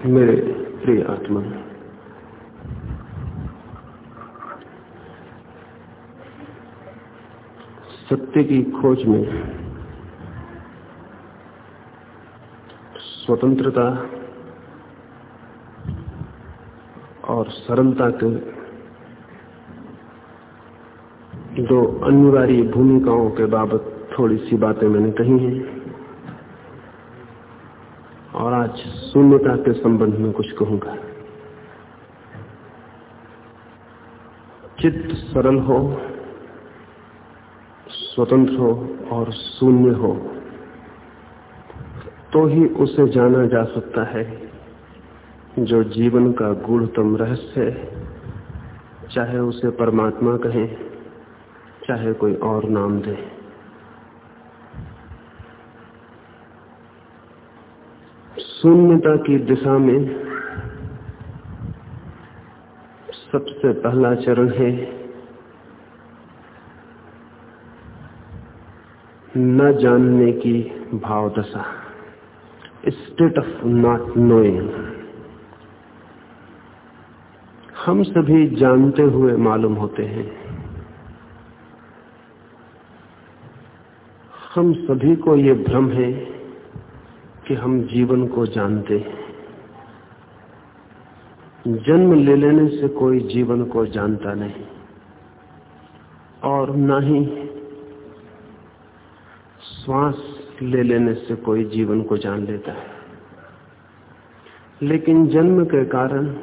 मेरे प्रिय आत्मा। सत्य की खोज में स्वतंत्रता और सरलता के दो अनिवार्य भूमिकाओं के बाबत थोड़ी सी बातें मैंने कही हैं और आज शून्यता के संबंध में कुछ कहूँगा। चित्त सरल हो, स्वतंत्र हो और शून्य हो तो ही उसे जाना जा सकता है जो जीवन का गूढ़तम रहस्य है। चाहे उसे परमात्मा कहें, चाहे कोई और नाम दे। शून्यता की दिशा में सबसे पहला चरण है न जानने की भाव दशा स्टेट ऑफ़ नॉट नोइंग हम सभी जानते हुए मालूम होते हैं। हम सभी को ये भ्रम है कि हम जीवन को जानते हैं। जन्म ले लेने से कोई जीवन को जानता नहीं। और न ही श्वास ले लेने से कोई जीवन को जान लेता है। लेकिन जन्म के कारण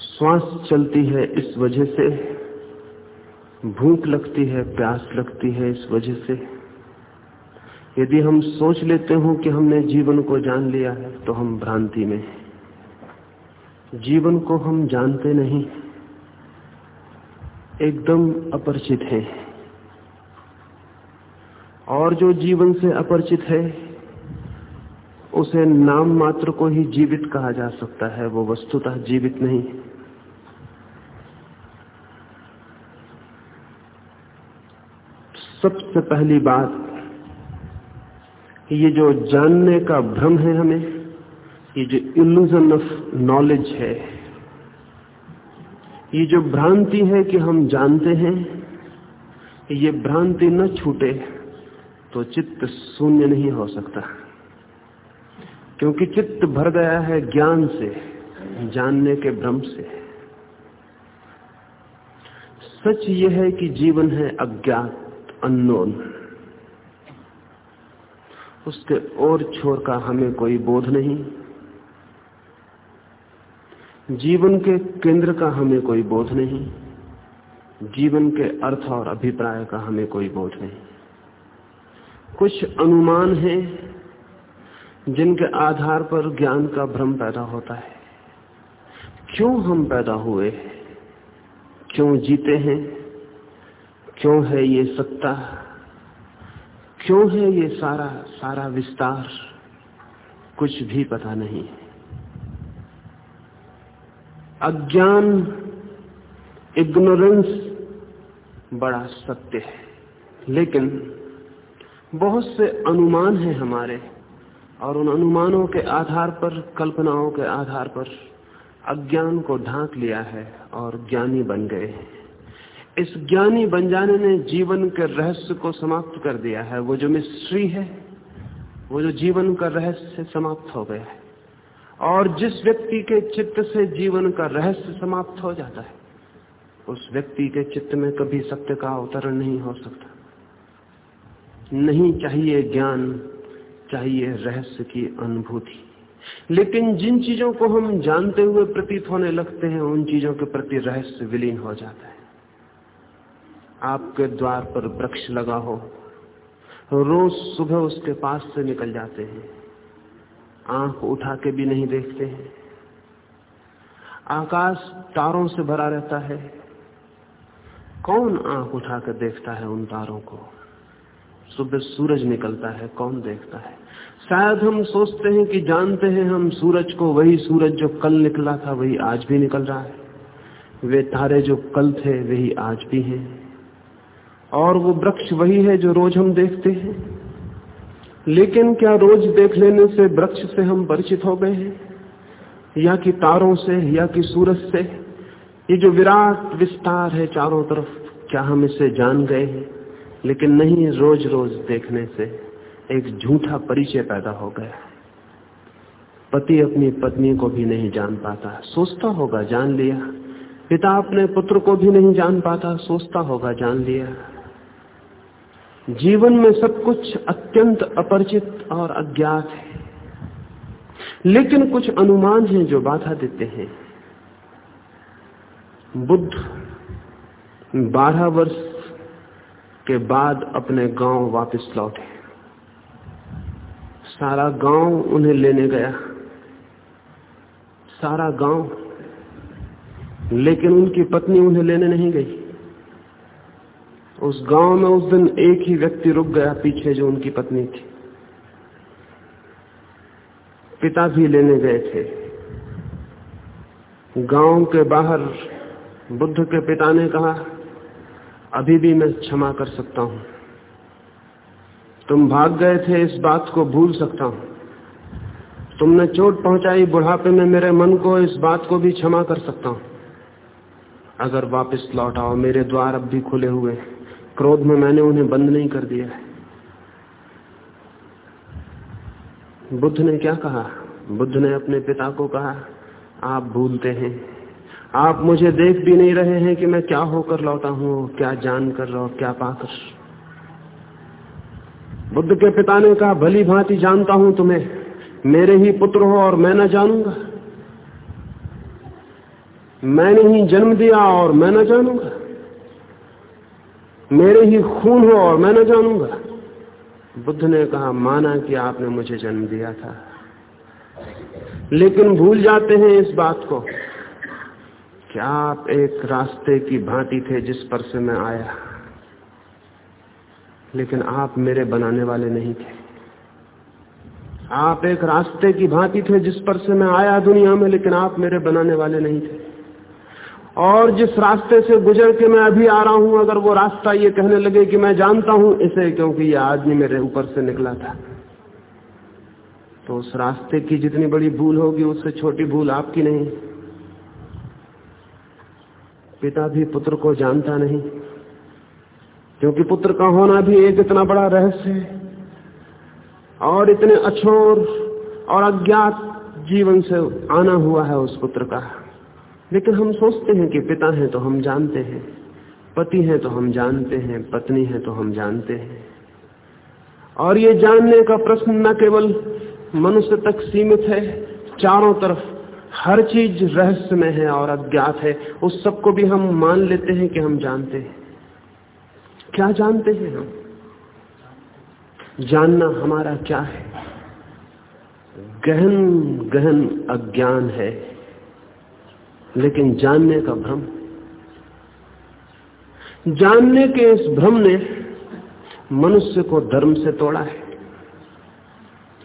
श्वास चलती है इस वजह से, भूख लगती है, प्यास लगती है इस वजह से। यदि हम सोच लेते हो कि हमने जीवन को जान लिया है तो हम भ्रांति में जीवन को हम जानते नहीं, एकदम अपरिचित है। और जो जीवन से अपरिचित है, उसे नाम मात्र को ही जीवित कहा जा सकता है, वो वस्तुतः जीवित नहीं। सबसे पहली बात ये जो जानने का भ्रम है हमें, ये जो इल्यूजन ऑफ़ नॉलेज है, ये जो भ्रांति है कि हम जानते हैं ये भ्रांति न छूटे तो चित्त शून्य नहीं हो सकता। क्योंकि चित्त भर गया है ज्ञान से, जानने के भ्रम से। सच यह है कि जीवन है अज्ञात अननोन उसके और छोर का हमें कोई बोध नहीं। जीवन के केंद्र का हमें कोई बोध नहीं। जीवन के अर्थ और अभिप्राय का हमें कोई बोध नहीं। कुछ अनुमान हैं जिनके आधार पर ज्ञान का भ्रम पैदा होता है। क्यों हम पैदा हुए क्यों जीते हैं? क्यों है ये सत्ता? क्यों है ये सारा सारा विस्तार? कुछ भी पता नहीं अज्ञान, इग्नोरेंस बड़ा सत्य है। लेकिन बहुत से अनुमान हैं हमारे, और उन अनुमानों के आधार पर, कल्पनाओं के आधार पर अज्ञान को ढांक लिया है और ज्ञानी बन गए हैं। इस ज्ञानी बन जाने ने जीवन के रहस्य को समाप्त कर दिया है। वो जो मिस्ट्री है, वो जो जीवन का रहस्य समाप्त हो गया है। और जिस व्यक्ति के चित्त से जीवन का रहस्य समाप्त हो जाता है, उस व्यक्ति के चित्त में कभी सत्य का अवतरण नहीं हो सकता। नहीं चाहिए ज्ञान, चाहिए रहस्य की अनुभूति। लेकिन जिन चीज़ों को हम जानते हुए प्रतीत होने लगते हैं, उन चीज़ों के प्रति रहस्य विलीन हो जाता है। आपके द्वार पर वृक्ष लगा हो। रोज सुबह उसके पास से निकल जाते हैं। आँख उठा के भी नहीं देखते हैं। आकाश तारों से भरा रहता है। कौन आँख उठा कर देखता है उन तारों को? सुबह सूरज निकलता है, कौन देखता है? शायद हम सोचते हैं कि जानते हैं हम सूरज को, वही सूरज जो कल निकला था, वही आज भी निकल रहा है। वे तारे जो कल थे, वही आज भी हैं। और वो वृक्ष वही है जो रोज हम देखते हैं। लेकिन क्या रोज देख लेने से वृक्ष से हम परिचित हो गए हैं? या कि तारों से, या कि सूरज से? ये जो विराट विस्तार है चारों तरफ़, क्या हम इसे जान गए हैं? लेकिन नहीं रोज रोज देखने से एक झूठा परिचय पैदा हो गया पति अपनी पत्नी को भी नहीं जान पाता। सोचता होगा, जान लिया। पिता अपने पुत्र को भी नहीं जान पाता। सोचता होगा, जान लिया। जीवन में सब कुछ अत्यंत अपरिचित और अज्ञात है। लेकिन कुछ अनुमान हैं जो बाधा देते हैं। बुद्ध बारह वर्ष के बाद अपने गाँव वापस लौटे। सारा गाँव उन्हें लेने गया। सारा गाँव। लेकिन उनकी पत्नी उन्हें लेने नहीं गई। उस गाँव में उस दिन एक ही व्यक्ति रुक गया पीछे जो उनकी पत्नी थी। पिता भी लेने गए थे। गाँव के बाहर बुद्ध के पिता ने कहा, अभी भी मैं क्षमा कर सकता हूँ। तुम भाग गए थे, इस बात को भूल सकता हूँ। तुमने चोट पहुंचाई, बुढ़ापे में मेरे मन को इस बात को भी क्षमा कर सकता हूँ। अगर वापस लौट आओ, मेरे द्वार अब भी खुले हुए क्रोध में मैंने उन्हें बंद नहीं कर दिया है। बुद्ध ने क्या कहा? बुद्ध ने अपने पिता को कहा, आप भूलते हैं। आप मुझे देख भी नहीं रहे हैं कि मैं क्या होकर लौटा हूँ, क्या जान कर रहा क्या पाकर। बुद्ध के पिता ने कहा, भली भांति जानता हूँ तुम्हें। मेरे ही पुत्र हो और मैं न जानूँगा। मैंने ही जन्म दिया और मैं न जानूँगा। मेरे ही खून हो और मैं न जानूँगा। बुद्ध ने कहा, माना कि आपने मुझे जन्म दिया था। लेकिन भूल जाते हैं इस बात को। कि आप एक रास्ते की भांति थे जिस पर से मैं आया? लेकिन आप मेरे बनाने वाले नहीं थे। आप एक रास्ते की भांति थे जिस पर से मैं आया दुनिया में, लेकिन आप मेरे बनाने वाले नहीं थे। और जिस रास्ते से गुजर के मैं अभी आ रहा हूँ, अगर वो रास्ता ये कहने लगे कि मैं जानता हूँ इसे, क्योंकि ये आदमी मेरे ऊपर से निकला था। तो उस रास्ते की जितनी बड़ी भूल होगी, उससे छोटी भूल आपकी नहीं। पिता भी पुत्र को जानता नहीं, क्योंकि पुत्र का होना भी एक इतना बड़ा रहस्य है। और इतने अछोर और अज्ञात जीवन से आना हुआ है उस पुत्र का। लेकिन हम सोचते हैं कि पिता हैं तो हम जानते हैं, पति हैं तो हम जानते हैं, पत्नी है तो हम जानते हैं। और ये जानने का प्रश्न न केवल मनुष्य तक सीमित है, चारों तरफ़ हर चीज़ रहस्य में है और अज्ञात है, उस सबको भी हम मान लेते हैं कि हम जानते हैं। क्या जानते हैं हम? जानना हमारा क्या है? गहन गहन अज्ञान है। लेकिन जानने का भ्रम। जानने के इस भ्रम ने मनुष्य को धर्म से तोड़ा है।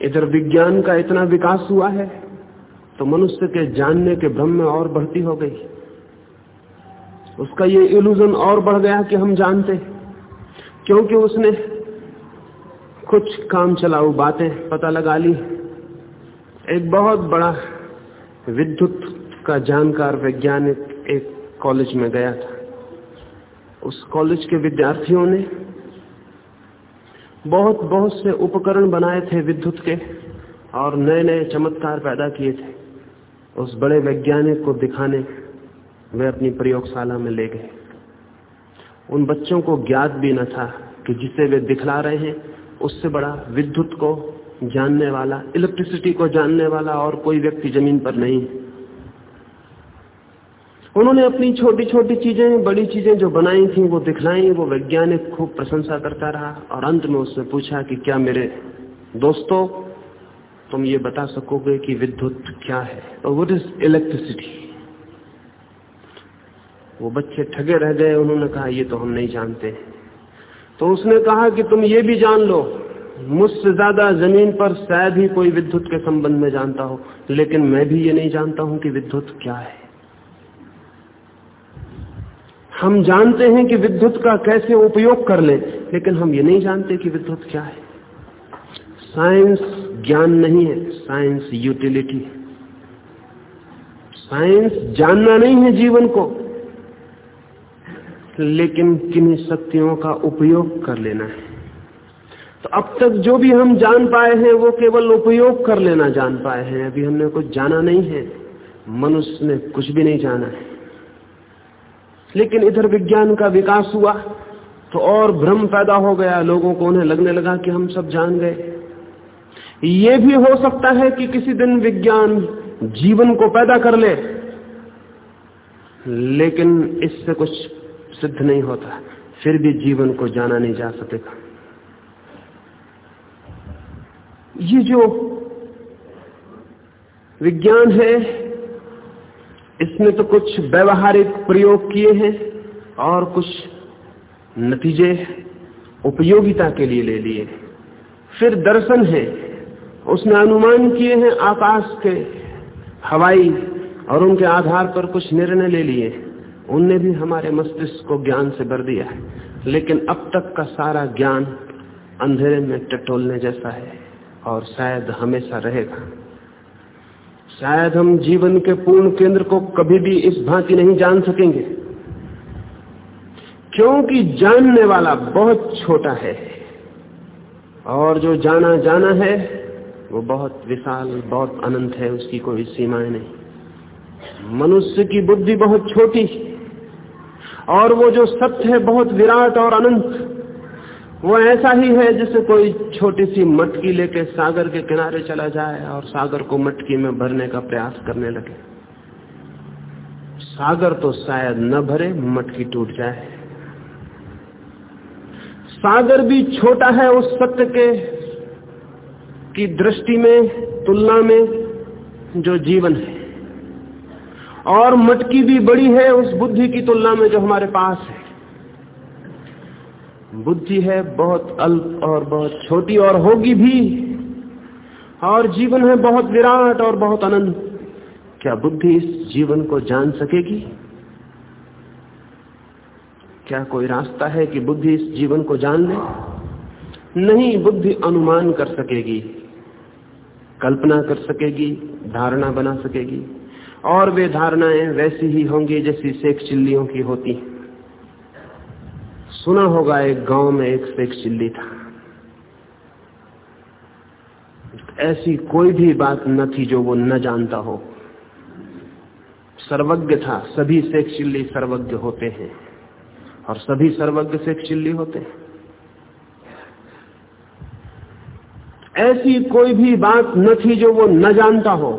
इधर विज्ञान का इतना विकास हुआ है तो मनुष्य के जानने के भ्रम में और बढ़ती हो गई। उसका ये इल्यूजन और बढ़ गया कि हम जानते क्योंकि उसने कुछ काम चलाऊ बातें पता लगा ली। एक बहुत बड़ा विद्युत का जानकार वैज्ञानिक एक कॉलेज में गया था। उस कॉलेज के विद्यार्थियों ने बहुत बहुत से उपकरण बनाए थे विद्युत के और नए नए चमत्कार पैदा किए थे। उस बड़े वैज्ञानिक को दिखाने वे अपनी प्रयोगशाला में ले गए। उन बच्चों को ज्ञात भी न था कि जिसे वे दिखला रहे हैं, उससे बड़ा विद्युत को जानने वाला इलेक्ट्रिसिटी को जानने वाला और कोई व्यक्ति ज़मीन पर नहीं है। उन्होंने अपनी छोटी छोटी चीज़ें, बड़ी चीज़ें जो बनाई थी, वो दिखलाई, वो वैज्ञानिक खूब प्रशंसा करता रहा और अंत में उससे पूछा कि क्या मेरे दोस्तों, तुम ये बता सकोगे कि विद्युत क्या है? और वट इज़ इलेक्ट्रिसिटी वो बच्चे ठगे रह गए, उन्होंने कहा, ये तो हम नहीं जानते। तो उसने कहा कि तुम ये भी जान लो, मुझसे ज़्यादा ज़मीन पर शायद ही कोई विद्युत के संबंध में जानता हो, लेकिन मैं भी ये नहीं जानता हूँ कि विद्युत क्या है। हम जानते हैं कि विद्युत का कैसे उपयोग कर ले, लेकिन हम ये नहीं जानते कि विद्युत क्या है। साइंस ज्ञान नहीं है, साइंस यूटिलिटी साइंस जानना नहीं है जीवन को, लेकिन किन्हीं शक्तियों का उपयोग कर लेना है। तो अब तक जो भी हम जान पाए हैं, वो केवल उपयोग कर लेना जान पाए हैं। अभी हमने कुछ जाना नहीं है, मनुष्य ने कुछ भी नहीं जाना है। लेकिन इधर विज्ञान का विकास हुआ तो और भ्रम पैदा हो गया, लोगों को उन्हें लगने लगा कि हम सब जान गए। ये भी हो सकता है कि किसी दिन विज्ञान जीवन को पैदा कर ले, लेकिन इससे कुछ सिद्ध नहीं होता, फिर भी जीवन को जाना नहीं जा सकेगा। ये जो विज्ञान है इसमें तो कुछ व्यवहारिक प्रयोग किए हैं और कुछ नतीजे उपयोगिता के लिए ले लिए फिर दर्शन है। उसने अनुमान किए हैं आकाश के हवाई और उनके आधार पर कुछ निर्णय ले लिए उनने भी हमारे मस्तिष्क को ज्ञान से भर दिया है। लेकिन अब तक का सारा ज्ञान अंधेरे में टटोलने जैसा है और शायद हमेशा रहेगा। शायद हम जीवन के पूर्ण केंद्र को कभी भी इस भांति नहीं जान सकेंगे। क्योंकि जानने वाला बहुत छोटा है और जो जाना जाना है, वो बहुत विशाल, बहुत अनंत है, उसकी कोई सीमाएँ नहीं। मनुष्य की बुद्धि बहुत छोटी, और वो जो सत्य है, बहुत विराट और अनंत वो ऐसा ही है जैसे कोई छोटी सी मटकी लेके सागर के किनारे चला जाए और सागर को मटकी में भरने का प्रयास करने लगे। सागर तो शायद न भरे, मटकी टूट जाए। सागर भी छोटा है उस सत्य के की दृष्टि में, तुलना में जो जीवन है। और मटकी भी बड़ी है उस बुद्धि की तुलना में जो हमारे पास है। बुद्धि है बहुत अल्प और बहुत छोटी और होगी भी। और जीवन है बहुत विराट और बहुत अनंत। क्या बुद्धि इस जीवन को जान सकेगी? क्या कोई रास्ता है कि बुद्धि इस जीवन को जान ले? नहीं, बुद्धि अनुमान कर सकेगी, कल्पना कर सकेगी, धारणा बना सकेगी। और वे धारणाएँ वैसी ही होंगी जैसी शेख चिल्लियों की होती हैं। सुना होगा, एक गाँव में एक शेख चिल्ली था। ऐसी कोई भी बात न थी जो वो न जानता हो। सर्वज्ञ था, सभी शेख चिल्ली सर्वज्ञ होते हैं, और सभी सर्वज्ञ शेख चिल्ली होते हैं। ऐसी कोई भी बात न थी जो वो न जानता हो।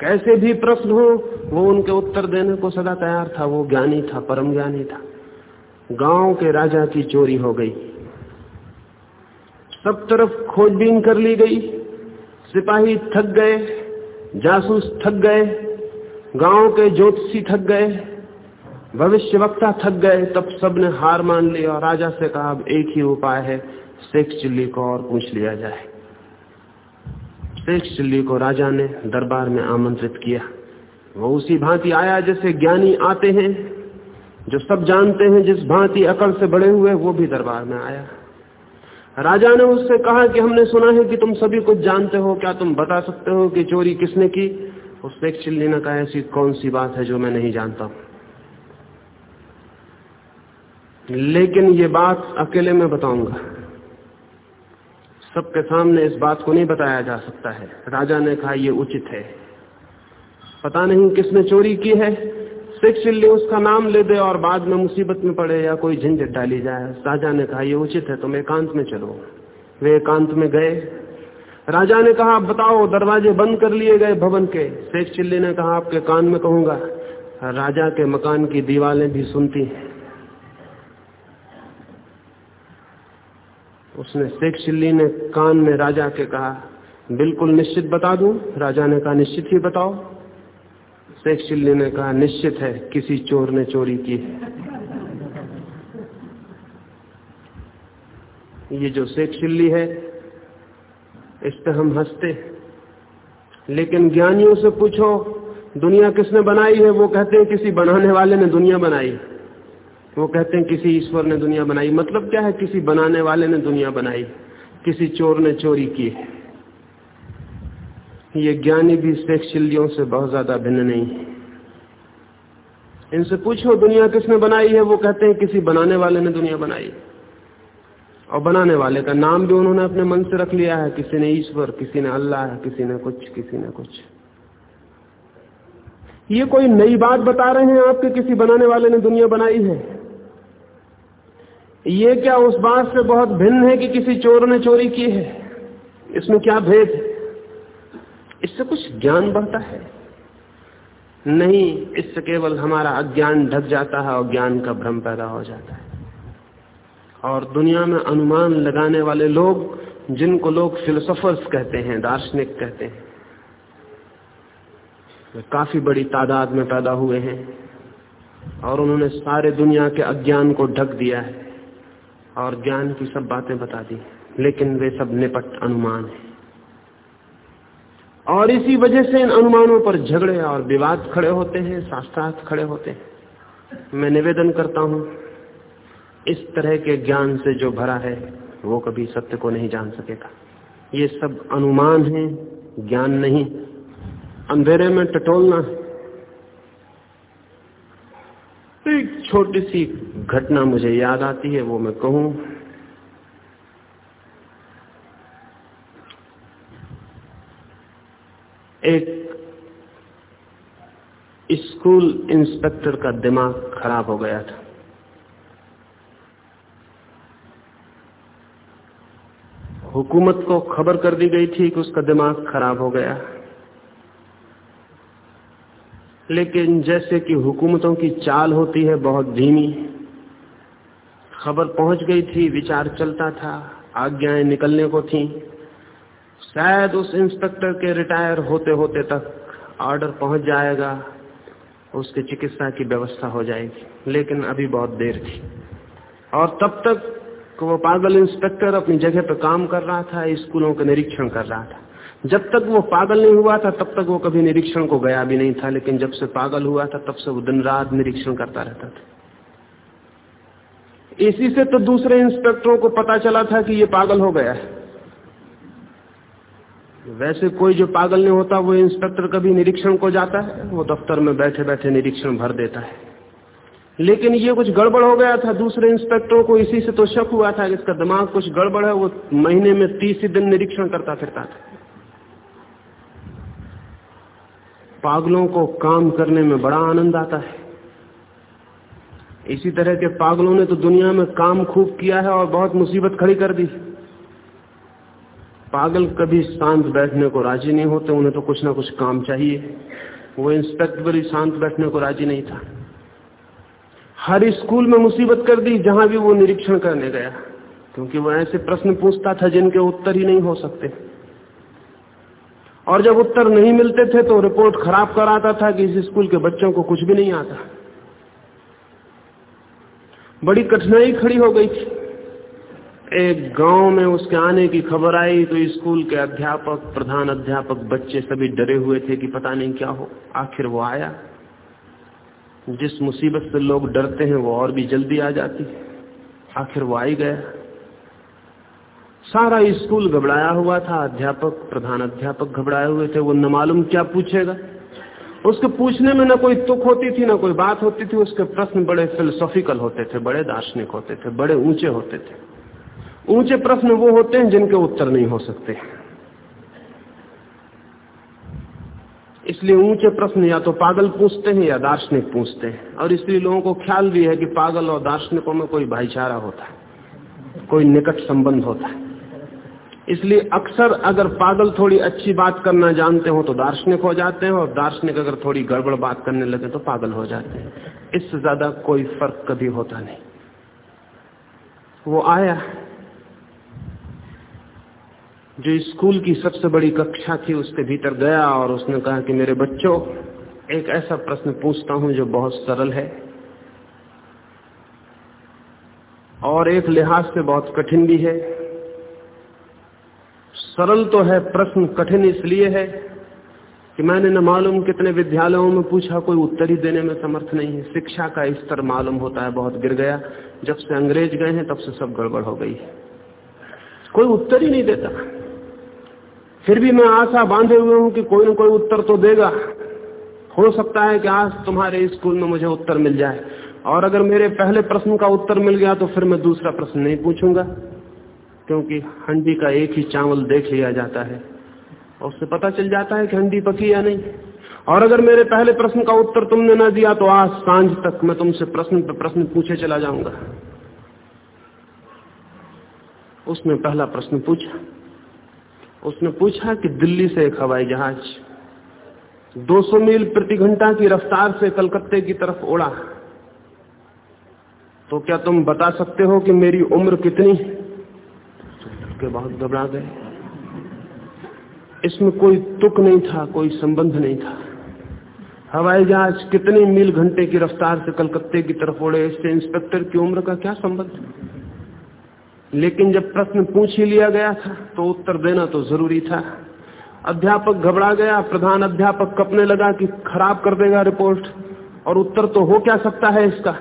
कैसे भी प्रश्न हो, वो उनके उत्तर देने को सदा तैयार था, वो ज्ञानी था परम ज्ञानी था। गाँव के राजा की चोरी हो गई। सब तरफ़ खोजबीन कर ली गई। सिपाही थक गए, जासूस थक गए, गाँव के ज्योतिषी थक गए भविष्य वक्ता थक गए। तब सबने हार मान ली और राजा से कहा, अब एक ही उपाय है, शेख चिल्ली को और पूछ लिया जाए। शेख चिल्ली को राजा ने दरबार में आमंत्रित किया। वो उसी भांति आया जैसे ज्ञानी आते हैं। जो सब जानते हैं, जिस भांति अकल से बड़े हुए, वो भी दरबार में आया। राजा ने उससे कहा कि हमने सुना है कि तुम सभी कुछ जानते हो, क्या तुम बता सकते हो कि चोरी किसने की? उस एक चिल्ली ने कहा, ऐसी कौन सी बात है जो मैं नहीं जानता? लेकिन ये बात अकेले में बताऊँगा। सबके सामने इस बात को नहीं बताया जा सकता है। राजा ने कहा यह उचित है। पता नहीं किसने चोरी की है। सिख चिल्ली उसका नाम ले दे और बाद में मुसीबत में पड़े या कोई झंझट डाली जाए। राजा ने कहा, ये उचित है, तुम एकांत में चलो। वे एकांत में गए। राजा ने कहा बताओ, दरवाजे बंद कर लिए गए भवन के? शेख चिल्ली ने कहा, आपके कान में कहूँगा। राजा के मकान की दीवारें भी सुनती हैं। उसने शेख चिल्ली ने कान में राजा के कहा, बिल्कुल निश्चित बता दूँ? राजा ने कहा, निश्चित ही बताओ। शेख चिल्ली ने कहा, निश्चित है, किसी चोर ने चोरी की ये जो शेख चिल्ली है, इस पे हम हँसते लेकिन ज्ञानियों से पूछो, दुनिया किसने बनाई है? वो कहते हैं किसी बनाने वाले ने दुनिया बनाई। वो कहते हैं किसी ईश्वर ने दुनिया बनाई। मतलब क्या है? किसी बनाने वाले ने दुनिया बनाई, किसी चोर ने चोरी की है। ये ज्ञानी भी सेक्शिलियों से बहुत ज़्यादा भिन्न नहीं। है इनसे पूछो, दुनिया किसने बनाई है? वो कहते हैं किसी बनाने वाले ने दुनिया बनाई। और बनाने वाले का नाम भी उन्होंने अपने मन से रख लिया है। किसी ने ईश्वर, किसी ने अल्लाह, किसी ने कुछ, किसी ने कुछ। ये कोई नई बात बता रहे हैं आपके किसी बनाने वाले ने दुनिया बनाई है? ये क्या उस बात से बहुत भिन्न है कि किसी चोर ने चोरी की है? इसमें क्या भेद है? इससे कुछ ज्ञान बढ़ता है। नहीं, इससे केवल हमारा अज्ञान ढक जाता है और ज्ञान का भ्रम पैदा हो जाता है। और दुनिया में अनुमान लगाने वाले लोग, जिनको लोग फिलोसोफर्स कहते हैं, दार्शनिक कहते हैं, वे काफ़ी बड़ी तादाद में पैदा हुए हैं और उन्होंने सारे दुनिया के अज्ञान को ढक दिया है और ज्ञान की सब बातें बता दी लेकिन वे सब निपट अनुमान है। और इसी वजह से इन अनुमानों पर झगड़े और विवाद खड़े होते हैं शास्त्रार्थ खड़े होते हैं। मैं निवेदन करता हूँ, इस तरह के ज्ञान से जो भरा है, वो कभी सत्य को नहीं जान सकेगा। ये सब अनुमान है, ज्ञान नहीं। अंधेरे में टटोलना एक छोटी सी घटना मुझे याद आती है, वो मैं कहूँ एक स्कूल इंस्पेक्टर का दिमाग खराब हो गया था। हुकूमत को खबर कर दी गई थी कि उसका दिमाग खराब हो गया। लेकिन जैसे कि हुकूमतों की चाल होती है, बहुत धीमी। खबर पहुँच गई थी, विचार चलता था, आज्ञाएँ निकलने को थी। शायद उस इंस्पेक्टर के रिटायर होते होते तक ऑर्डर पहुँच जाएगा, उसके चिकित्सा की व्यवस्था हो जाएगी। लेकिन अभी बहुत देर थी। और तब तक वो पागल इंस्पेक्टर अपनी जगह पर काम कर रहा था, स्कूलों का निरीक्षण कर रहा था। जब तक वो पागल नहीं हुआ था, तब तक वो कभी निरीक्षण को गया भी नहीं था। लेकिन जब से पागल हुआ था, तब से वो दिन रात निरीक्षण करता रहता था। इसी से तो दूसरे इंस्पेक्टरों को पता चला था कि ये पागल हो गया है। वैसे कोई जो पागल नहीं होता, वो इंस्पेक्टर कभी निरीक्षण को जाता है, वो दफ्तर में बैठे बैठे निरीक्षण भर देता है। लेकिन ये कुछ गड़बड़ हो गया था, दूसरे इंस्पेक्टरों को इसी से तो शक हुआ था कि इसका दिमाग कुछ गड़बड़ है, वो महीने में तीस दिन निरीक्षण करता फिरता था। पागलों को काम करने में बड़ा आनंद आता है। इसी तरह के पागलों ने तो दुनिया में काम खूब किया है और बहुत मुसीबत खड़ी कर दी। पागल कभी शांत बैठने को राज़ी नहीं होते, उन्हें तो कुछ ना कुछ काम चाहिए। वो इंस्पेक्टर भी शांत बैठने को राज़ी नहीं था। हर स्कूल में मुसीबत कर दी, जहाँ भी वो निरीक्षण करने गया। क्योंकि वह ऐसे प्रश्न पूछता था जिनके उत्तर ही नहीं हो सकते। और जब उत्तर नहीं मिलते थे तो रिपोर्ट खराब कराता था कि इस स्कूल के बच्चों को कुछ भी नहीं आता। बड़ी कठिनाई खड़ी हो गई थी। एक गाँव में उसके आने की खबर आई तो स्कूल के अध्यापक, प्रधान अध्यापक बच्चे सभी डरे हुए थे कि पता नहीं क्या हो, आखिर वो आया। जिस मुसीबत से लोग डरते हैं वो और भी जल्दी आ जाती आखिर वो आई गया। सारा स्कूल घबराया हुआ था, अध्यापक, प्रधान अध्यापक घबराए हुए थे, वो न मालूम क्या पूछेगा। उसके पूछने में न कोई तुक होती थी, ना कोई बात होती थी, उसके प्रश्न बड़े फिलोसॉफिकल होते थे, बड़े दार्शनिक होते थे, बड़े ऊँचे होते थे। ऊँचे प्रश्न वो होते हैं जिनके उत्तर नहीं हो सकते। इसलिए ऊँचे प्रश्न या तो पागल पूछते हैं या दार्शनिक पूछते हैं। और इसलिए लोगों को ख्याल भी है कि पागल और दार्शनिकों में कोई भाईचारा होता है, कोई निकट संबंध होता है। इसलिए अक्सर अगर पागल थोड़ी अच्छी बात करना जानते हो तो दार्शनिक हो जाते हैं, और दार्शनिक अगर थोड़ी गड़बड़ बात करने लगे तो पागल हो जाते हैं। इससे ज़्यादा कोई फ़र्क कभी होता नहीं। वो आया जो स्कूल की सबसे बड़ी कक्षा थी, उसके भीतर गया और उसने कहा कि मेरे बच्चों, एक ऐसा प्रश्न पूछता हूँ जो बहुत सरल है और एक लिहाज से बहुत कठिन भी है। सरल तो है, प्रश्न कठिन इसलिए है कि मैंने न मालूम कितने विद्यालयों में पूछा, कोई उत्तर ही देने में समर्थ नहीं है। शिक्षा का स्तर मालूम होता है, बहुत गिर गया। जब से अंग्रेज़ गए हैं, तब से सब गड़बड़ हो गई है। कोई उत्तर ही नहीं देता। फिर भी मैं आशा बांधे हुए हूँ कि कोई ना कोई उत्तर तो देगा। हो सकता है कि आज तुम्हारे स्कूल में मुझे उत्तर मिल जाए। और अगर मेरे पहले प्रश्न का उत्तर मिल गया तो फिर मैं दूसरा प्रश्न नहीं पूछूँगा, क्योंकि हंडी का एक ही चावल देख लिया जाता है। और उससे पता चल जाता है कि हंडी पकी या नहीं। और अगर मेरे पहले प्रश्न का उत्तर तुमने ना दिया तो आज साँझ तक मैं तुमसे प्रश्न पर प्रश्न पूछे चला जाऊँगा। उसने पहला प्रश्न पूछा। उसने पूछा कि दिल्ली से एक हवाई जहाज़ 200 मील प्रति घंटा की रफ्तार से कलकत्ते की तरफ़ उड़ा। तो क्या तुम बता सकते हो कि मेरी उम्र कितनी? के बहुत घबरा गए। इसमें कोई तुक नहीं था, कोई संबंध नहीं था। हवाई जहाज़ कितने मील घंटे की रफ्तार से कलकत्ते की तरफ़ उड़े, इससे इंस्पेक्टर की उम्र का क्या संबंध? लेकिन जब प्रश्न पूछ ही लिया गया था तो उत्तर देना तो ज़रूरी था। अध्यापक घबरा गया, प्रधान अध्यापक कपने लगा कि खराब कर देगा रिपोर्ट, और उत्तर तो हो क्या सकता है इसका?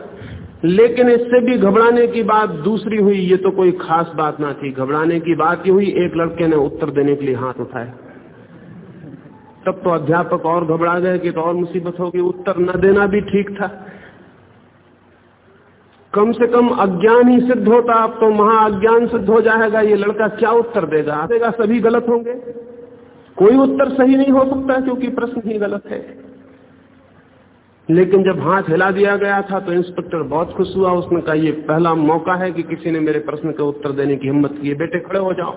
लेकिन इससे भी घबराने की बात दूसरी हुई, ये तो कोई खास बात ना थी। घबराने की बात ये हुई, एक लड़के ने उत्तर देने के लिए हाथ उठाया। तब तो अध्यापक और घबरा गए कि तो और मुसीबत होगी। उत्तर न देना भी ठीक था। कम से कम अज्ञान ही सिद्ध होता, अब तो महाअज्ञान सिद्ध हो जाएगा, ये लड़का क्या उत्तर देगा? देगा सभी गलत होंगे। कोई उत्तर सही नहीं हो सकता, क्योंकि प्रश्न ही गलत है। लेकिन जब हाथ हिला दिया गया था तो इंस्पेक्टर बहुत खुश हुआ। उसने कहा, ये पहला मौका है कि किसी ने मेरे प्रश्न का उत्तर देने की हिम्मत की बेटे, खड़े हो जाओ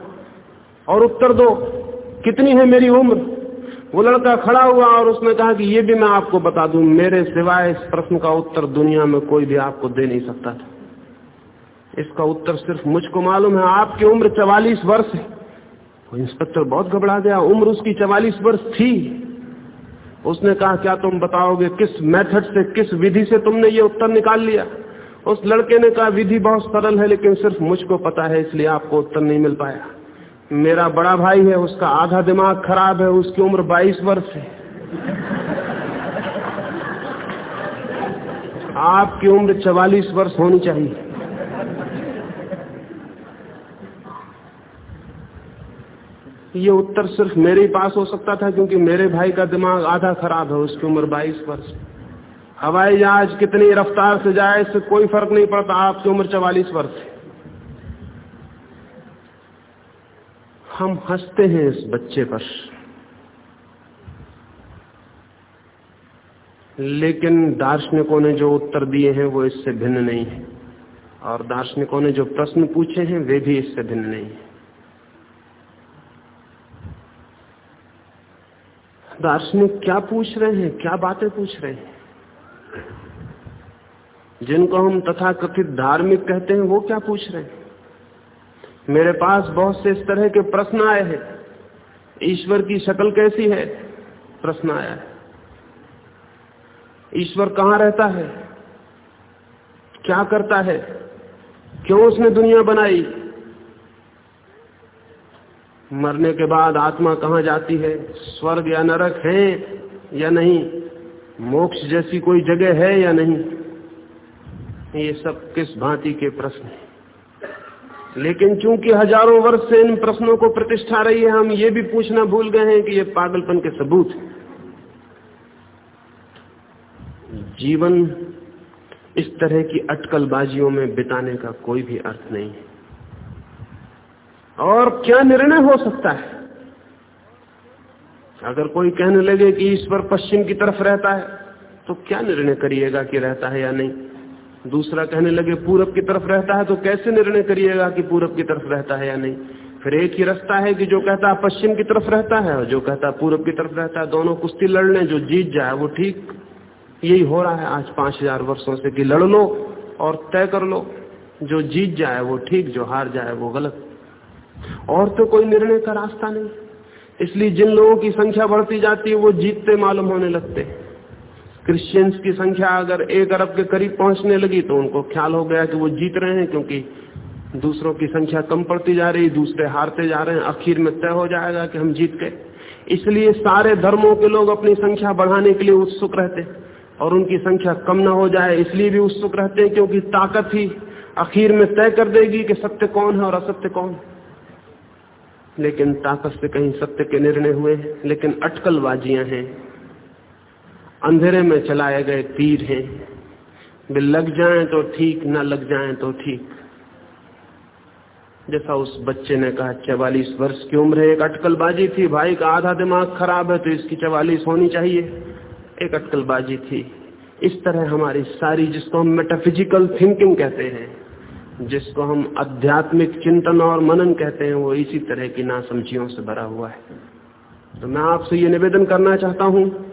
और उत्तर दो। कितनी है मेरी उम्र? वो लड़का खड़ा हुआ और उसने कहा कि ये भी मैं आपको बता दूँ, मेरे सिवाय इस प्रश्न का उत्तर दुनिया में कोई भी आपको दे नहीं सकता था। इसका उत्तर सिर्फ़ मुझको मालूम है, आपकी उम्र चवालीस वर्ष है। वो इंस्पेक्टर बहुत घबरा गया, उम्र उसकी चवालीस वर्ष थी। उसने कहा, क्या तुम बताओगे किस मेथड से, किस विधि से तुमने ये उत्तर निकाल लिया? उस लड़के ने कहा, विधि बहुत सरल है, लेकिन सिर्फ़ मुझको पता है, इसलिए आपको उत्तर नहीं मिल पाया। मेरा बड़ा भाई है, उसका आधा दिमाग खराब है, उसकी उम्र 22 वर्ष है। आपकी उम्र 44 वर्ष होनी चाहिए। ये उत्तर सिर्फ़ मेरे ही पास हो सकता था, क्योंकि मेरे भाई का दिमाग आधा खराब है, उसकी उम्र 22 वर्ष। हवाई जहाज़ कितनी रफ्तार से जाए, इससे कोई फ़र्क नहीं पड़ता, आपकी उम्र 44 वर्ष है। हम हँसते हैं इस बच्चे पर। लेकिन दार्शनिकों ने जो उत्तर दिए हैं, वो इससे भिन्न नहीं है। और दार्शनिकों ने जो प्रश्न पूछे हैं, वे भी इससे भिन्न नहीं है। दार्शनिक क्या पूछ रहे हैं, क्या बातें पूछ रहे हैं? जिनको हम तथाकथित धार्मिक कहते हैं, वो क्या पूछ रहे हैं? मेरे पास बहुत से इस तरह के प्रश्न आए हैं। ईश्वर की शक्ल कैसी है? प्रश्न आया है। ईश्वर कहाँ रहता है? क्या करता है? क्यों उसने दुनिया बनाई? मरने के बाद आत्मा कहाँ जाती है? स्वर्ग या नरक है या नहीं? मोक्ष जैसी कोई जगह है या नहीं? ये सब किस भांति के प्रश्न हैं? लेकिन चूँकि हज़ारों वर्ष से इन प्रश्नों को प्रतिष्ठा रही है, हम ये भी पूछना भूल गए हैं कि ये पागलपन के सबूत जीवन इस तरह की अटकलबाजियों में बिताने का कोई भी अर्थ नहीं है। और क्या निर्णय हो सकता है? अगर कोई कहने लगे कि ईश्वर पश्चिम की तरफ़ रहता है तो क्या निर्णय करिएगा कि रहता है या नहीं? दूसरा कहने लगे, पूरब की तरफ़ रहता है तो कैसे निर्णय करिएगा कि पूरब की तरफ़ रहता है या नहीं? फिर एक ही रास्ता है कि जो कहता है पश्चिम की तरफ़ रहता है और जो कहता है पूरब की तरफ़ रहता है, दोनों कुश्ती लड़ने, जो जीत जाए वो ठीक यही हो रहा है आज पाँच हज़ार वर्षो से कि लड़ लो और तय कर लो, जो जीत जाए वो ठीक, जो हार जाए वो गलत। और तो कोई निर्णय का रास्ता नहीं। इसलिए जिन लोगों की संख्या बढ़ती जाती है, वो जीतते मालूम होने लगते। हैं क्रिश्चियंस की संख्या अगर एक अरब के करीब पहुँचने लगी तो उनको ख्याल हो गया कि वो जीत रहे हैं, क्योंकि दूसरों की संख्या कम पड़ती जा रही, दूसरे हारते जा रहे हैं, आखिर में तय हो जाएगा कि हम जीत गए। इसलिए सारे धर्मों के लोग अपनी संख्या बढ़ाने के लिए उत्सुक रहते और उनकी संख्या कम ना हो जाए, इसलिए भी उत्सुक रहते हैं, क्योंकि ताकत ही आखिर में तय कर देगी कि सत्य कौन है और असत्य कौन लेकिन ताकत से कहीं सत्य के निर्णय हुए लेकिन अटकलबाजियाँ हैं। अंधेरे में चलाए गए तीर हैं। वे लग जाएँ तो ठीक, न लग जाएँ तो ठीक। जैसा उस बच्चे ने कहा, चवालीस वर्ष की उम्र है, एक अटकलबाजी थी, भाई का आधा दिमाग खराब है तो इसकी चवालीस होनी चाहिए। एक अटकलबाजी थी। इस तरह हमारी सारी जिसको हम मेटाफिजिकल थिंकिंग कहते हैं, जिसको हम आध्यात्मिक चिंतन और मनन कहते हैं, वो इसी तरह की नासमझियों से भरा हुआ है। तो मैं आपसे ये निवेदन करना चाहता हूँ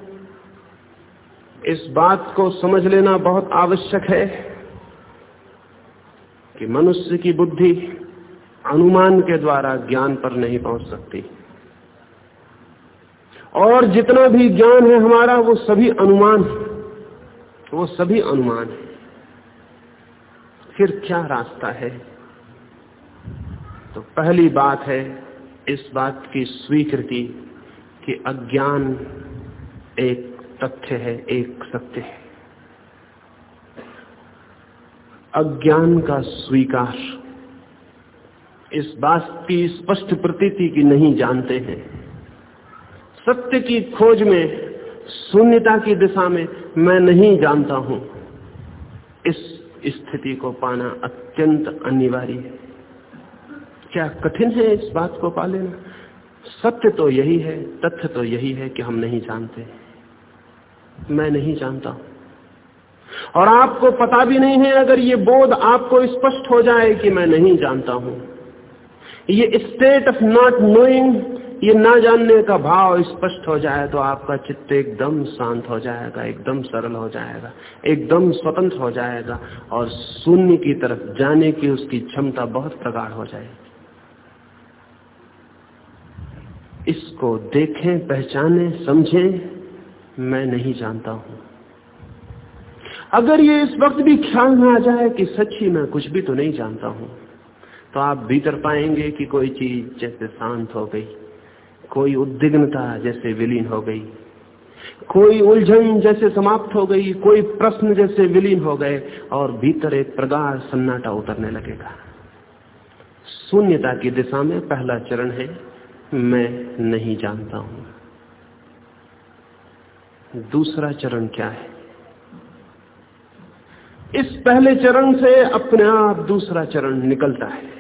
इस बात को समझ लेना बहुत आवश्यक है कि मनुष्य की बुद्धि अनुमान के द्वारा ज्ञान पर नहीं पहुँच सकती। और जितना भी ज्ञान है हमारा, वो सभी अनुमान वो सभी अनुमान फिर क्या रास्ता है? तो पहली बात है इस बात की स्वीकृति कि अज्ञान एक तथ्य है, एक सत्य है। अज्ञान का स्वीकार। इस बात की स्पष्ट प्रतीति की नहीं जानते हैं। सत्य की खोज में, शून्यता की दिशा में मैं नहीं जानता हूँ। इस स्थिति को पाना अत्यंत अनिवार्य है। क्या कठिन है इस बात को पा लेना सत्य तो यही है, तथ्य तो यही है कि हम नहीं जानते। मैं नहीं जानता। और आपको पता भी नहीं है, अगर ये बोध आपको स्पष्ट हो जाए कि मैं नहीं जानता हूँ। ये स्टेट ऑफ़ नॉट नोइंग ये ना जानने का भाव स्पष्ट हो जाए तो आपका चित्त एकदम शांत हो जाएगा, एकदम सरल हो जाएगा, एकदम स्वतंत्र हो जाएगा और शून्य की तरफ़ जाने की उसकी क्षमता बहुत प्रगाढ़ हो जाएगी। इसको देखें, पहचाने, समझें। मैं नहीं जानता हूँ। अगर ये इस वक्त भी ख्याल में आ जाए कि सच्ची मैं कुछ भी तो नहीं जानता हूँ तो आप भीतर पाएँगे कि कोई चीज़ जैसे शांत हो गई, कोई उद्विग्नता जैसे विलीन हो गई, कोई उलझन जैसे समाप्त हो गई, कोई प्रश्न जैसे विलीन हो गए और भीतर एक प्रगाढ़ सन्नाटा उतरने लगेगा। शून्यता की दिशा में पहला चरण है, मैं नहीं जानता हूँ। दूसरा चरण क्या है? इस पहले चरण से अपने आप दूसरा चरण निकलता है।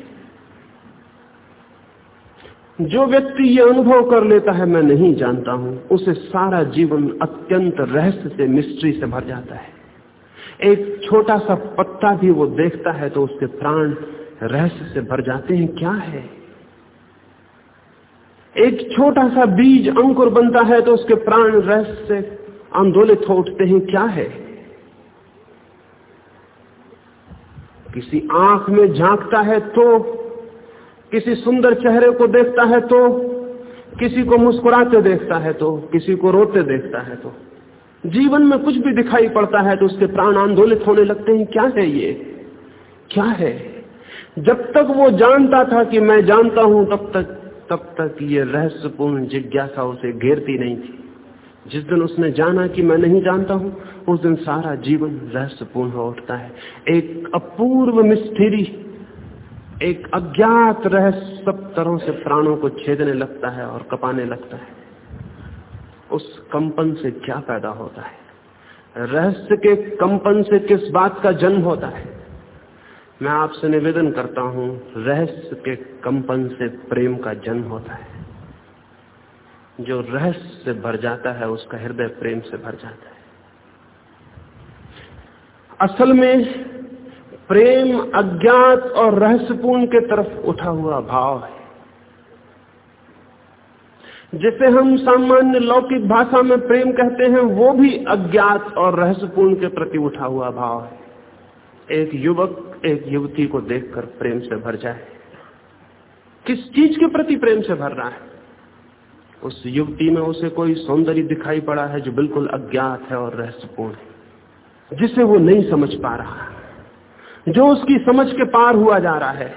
जो व्यक्ति ये अनुभव कर लेता है, मैं नहीं जानता हूँ, उसे सारा जीवन अत्यंत रहस्य से मिस्ट्री से भर जाता है। एक छोटा सा पत्ता भी वो देखता है तो उसके प्राण रहस्य से भर जाते हैं। क्या है? एक छोटा सा बीज अंकुर बनता है तो उसके प्राण रहस्य से आंदोलित हो उठते हैं, क्या है? किसी आँख में झांकता है तो किसी सुंदर चेहरे को देखता है तो किसी को मुस्कुराते देखता है तो किसी को रोते देखता है तो। जीवन में कुछ भी दिखाई पड़ता है तो उसके प्राण आंदोलित होने लगते हैं, क्या है ये? क्या है? जब तक वो जानता था कि मैं जानता हूँ, तब तक तब तक ये रहस्यपूर्ण जिज्ञासा उसे घेरती नहीं थी। जिस दिन उसने जाना कि मैं नहीं जानता हूँ, उस दिन सारा जीवन रहस्यपूर्ण हो उठता है। एक अपूर्व मिस्थिरी, एक अज्ञात रहस्य सब तरह से प्राणों को छेदने लगता है और कपाने लगता है। उस कंपन से क्या पैदा होता है? रहस्य के कंपन से किस बात का जन्म होता है? मैं आपसे निवेदन करता हूँ, रहस्य के कंपन से प्रेम का जन्म होता है। जो रहस्य से भर जाता है, उसका हृदय प्रेम से भर जाता है। असल में प्रेम अज्ञात और रहस्यपूर्ण के तरफ़ उठा हुआ भाव है, जिसे हम सामान्य लौकिक भाषा में प्रेम कहते हैं, वो भी अज्ञात और रहस्यपूर्ण के प्रति उठा हुआ भाव है। एक युवक, एक युवती को देखकर प्रेम से भर जाए। किस चीज़ के प्रति प्रेम से भर रहा है? उस युवती में उसे कोई सौंदर्य दिखाई पड़ा है जो बिल्कुल अज्ञात है और रहस्यपूर्ण है, जिसे वो नहीं समझ पा रहा जो उसकी समझ के पार हुआ जा रहा है,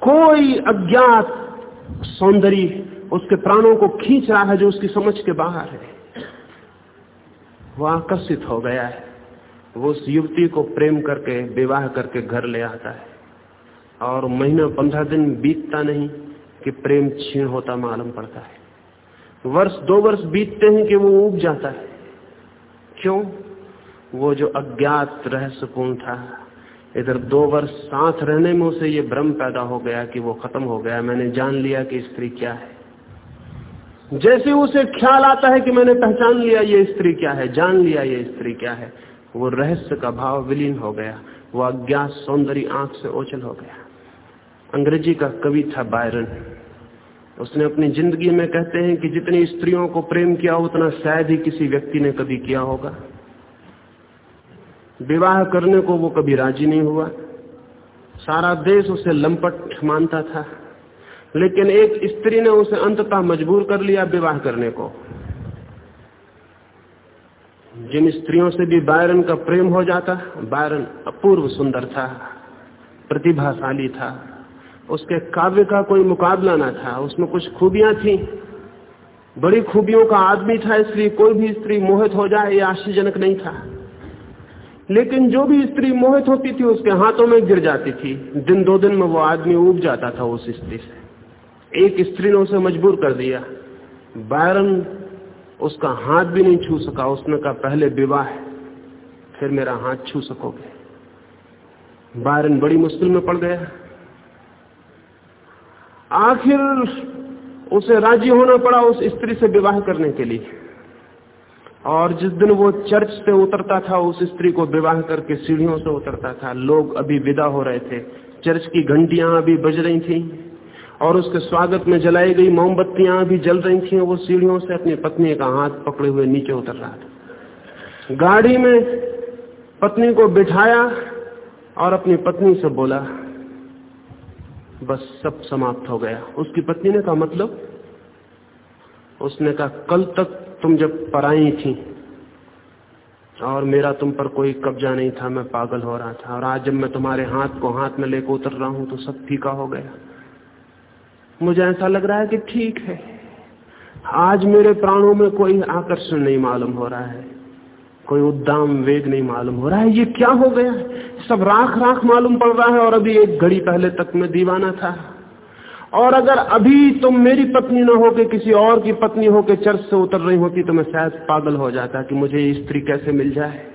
कोई अज्ञात सौंदर्य उसके प्राणों को खींच रहा है जो उसकी समझ के बाहर है। वो आकर्षित हो गया है। वो उस युवती को प्रेम करके, विवाह करके घर ले आता है। और महीना पंद्रह दिन बीतता नहीं कि प्रेम क्षीण होता मालूम पड़ता है। वर्ष, दो वर्ष बीतते हैं कि वो उग जाता है। क्यों? वो जो अज्ञात रहस्यपूर्ण था। इधर दो वर्ष साथ रहने में उसे ये भ्रम पैदा हो गया कि वो खत्म हो गया। मैंने जान लिया कि स्त्री क्या है। जैसे उसे ख्याल आता है कि मैंने पहचान लिया ये स्त्री क्या है, जान लिया ये स्त्री क्या है, वो रहस्य का भाव विलीन हो गया। वो अज्ञात सौंदर्य आँख से ओझल हो गया। अंग्रेज़ी का कवि था बायरन। उसने अपनी ज़िंदगी में कहते हैं कि जितनी स्त्रियों को प्रेम किया, उतना शायद ही किसी व्यक्ति ने कभी किया होगा। विवाह करने को वो कभी राज़ी नहीं हुआ। सारा देश उसे लंपट मानता था, लेकिन एक स्त्री ने उसे अंततः मजबूर कर लिया विवाह करने को। जिन स्त्रियों से भी बायरन का प्रेम हो जाता, बायरन अपूर्व सुंदर था, प्रतिभाशाली था। उसके काव्य का कोई मुकाबला ना था, उसमें कुछ खूबियाँ थी। बड़ी खूबियों का आदमी था इसलिए कोई भी स्त्री मोहित हो जाए, ये आश्चर्यजनक नहीं था। लेकिन जो भी स्त्री मोहित होती थी, उसके हाथों में गिर जाती थी। दिन दो दिन में वो आदमी उब जाता था उस स्त्री से। एक स्त्री ने उसे मजबूर कर दिया। बायरन उसका हाथ भी नहीं छू सका, उसने कहा, पहले विवाह फिर मेरा हाथ छू सकोगे। बायरन बड़ी मुश्किल में पड़ गया। आखिर उसे राज़ी होना पड़ा उस स्त्री से विवाह करने के लिए। और जिस दिन वो चर्च से उतरता था, उस स्त्री को विवाह करके सीढ़ियों से उतरता था। लोग अभी विदा हो रहे थे। चर्च की घंटियाँ अभी बज रही थी और उसके स्वागत में जलाई गई मोमबत्तियाँ भी जल रही थी। वो सीढ़ियों से अपनी पत्नी का हाथ पकड़े हुए नीचे उतर रहा था। गाड़ी में पत्नी को बिठाया और अपनी पत्नी से बोला बस सब समाप्त हो गया। उसकी पत्नी ने कहा मतलब? उसने कहा, कल तक तुम जब पराई थी और मेरा तुम पर कोई कब्जा नहीं था, मैं पागल हो रहा था और आज जब मैं तुम्हारे हाथ को हाथ में लेकर उतर रहा हूँ तो सब फीका हो गया। मुझे ऐसा लग रहा है कि ठीक है। आज मेरे प्राणों में कोई आकर्षण नहीं मालूम हो रहा है। कोई उद्दाम वेग नहीं मालूम हो रहा है। ये क्या हो गया? सब राख राख मालूम पड़ रहा है और अभी एक घड़ी पहले तक मैं दीवाना था। और अगर अभी तुम मेरी पत्नी न होके, किसी और की पत्नी होके चर्च से उतर रही होती तो मैं शायद पागल हो जाता कि मुझे स्त्री कैसे मिल जाए।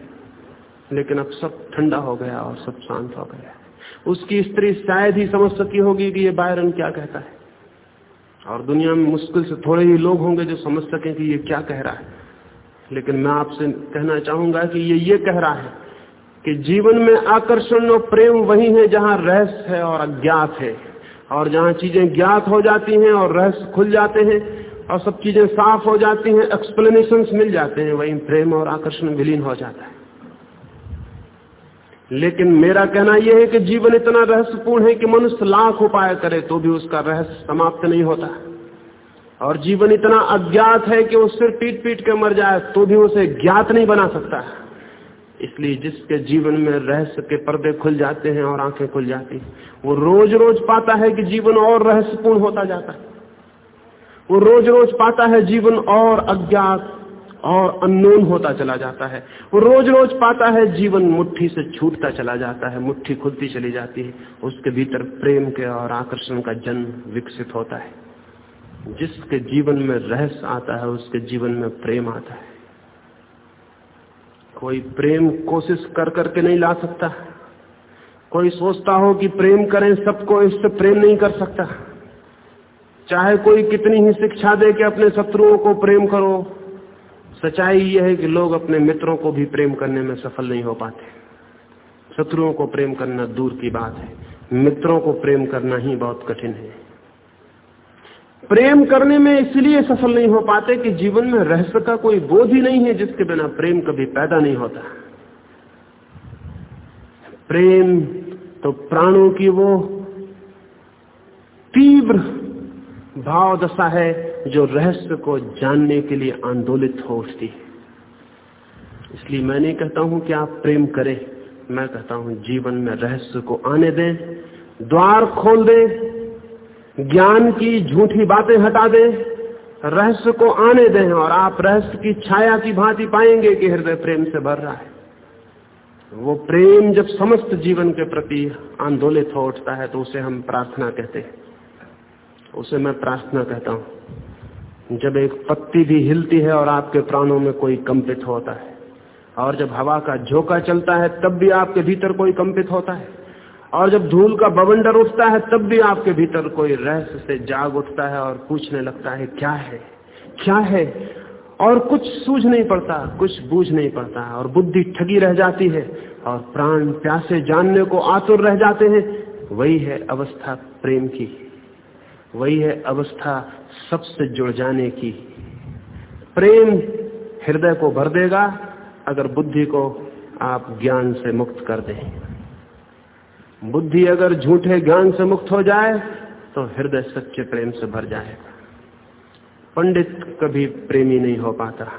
लेकिन अब सब ठंडा हो गया और सब शांत हो गया। उसकी स्त्री शायद ही समझ सकी होगी कि ये बायरन क्या कहता है। और दुनिया में मुश्किल से थोड़े ही लोग होंगे जो समझ सकें कि ये क्या कह रहा है। लेकिन मैं आपसे कहना चाहूँगा कि ये ये कह रहा है कि जीवन में आकर्षण और प्रेम वही है जहाँ रहस्य है और अज्ञात है। और जहाँ चीज़ें ज्ञात हो जाती हैं और रहस्य खुल जाते हैं और सब चीज़ें साफ़ हो जाती हैं एक्सप्लेनेशन मिल जाते हैं, वही प्रेम और आकर्षण विलीन हो जाता है। लेकिन मेरा कहना यह है कि जीवन इतना रहस्यपूर्ण है कि मनुष्य लाख उपाय करे तो भी उसका रहस्य समाप्त नहीं होता। और जीवन इतना अज्ञात है कि वो सिर पीट पीट के मर जाए तो भी उसे ज्ञात नहीं बना सकता। इसलिए जिसके जीवन में रहस्य के पर्दे खुल जाते हैं और आँखें खुल जाती हैं, वो रोज रोज पाता है कि जीवन और रहस्यपूर्ण होता जाता है। वो रोज रोज पाता है जीवन और अज्ञात और अननोन होता चला जाता है। वो रोज रोज पाता है जीवन मुट्ठी से छूटता चला जाता है, मुट्ठी खुलती चली जाती है। उसके भीतर प्रेम के और आकर्षण का जन्म विकसित होता है। जिसके जीवन में रहस्य आता है, उसके जीवन में प्रेम आता है। कोई प्रेम कोशिश कर करके नहीं ला सकता। कोई सोचता हो कि प्रेम करें, सबको इससे प्रेम नहीं कर सकता। चाहे कोई कितनी ही शिक्षा दे के अपने शत्रुओं को प्रेम करो, सच्चाई यह है कि लोग अपने मित्रों को भी प्रेम करने में सफल नहीं हो पाते। शत्रुओं को प्रेम करना दूर की बात है। मित्रों को प्रेम करना ही बहुत कठिन है। प्रेम करने में इसलिए सफल नहीं हो पाते कि जीवन में रहस्य का कोई बोध ही नहीं है, जिसके बिना प्रेम कभी पैदा नहीं होता। प्रेम तो प्राणों की वो तीव्र भाव दशा है, जो रहस्य को जानने के लिए आंदोलित हो उठती है। इसलिए मैं नहीं कहता हूँ कि आप प्रेम करें, मैं कहता हूँ जीवन में रहस्य को आने दें, द्वार खोल दें ज्ञान की झूठी बातें हटा दें, रहस्य को आने दें और आप रहस्य की छाया की भांति पाएँगे कि हृदय प्रेम से भर रहा है। वो प्रेम जब समस्त जीवन के प्रति आंदोलित हो उठता है तो उसे हम प्रार्थना कहते हैं। उसे मैं प्रार्थना कहता हूँ। जब एक पत्ती भी हिलती है और आपके प्राणों में कोई कंपित होता है, और जब हवा का झोंका चलता है, तब भी आपके भीतर कोई कंपित होता है। और जब धूल का बवंडर उठता है, तब भी आपके भीतर कोई रहस्य से जाग उठता है और पूछने लगता है, क्या है? क्या है? और कुछ सूझ नहीं पड़ता, कुछ बूझ नहीं पड़ता और बुद्धि ठगी रह जाती है और प्राण प्यासे जानने को आतुर रह जाते हैं। वही है अवस्था प्रेम की, वही है अवस्था सबसे जुड़ जाने की। प्रेम हृदय को भर देगा, अगर बुद्धि को आप ज्ञान से मुक्त कर दें। बुद्धि अगर झूठे ज्ञान से मुक्त हो जाए तो हृदय सच्चे प्रेम से भर जाएगा पंडित कभी प्रेमी नहीं हो पाता।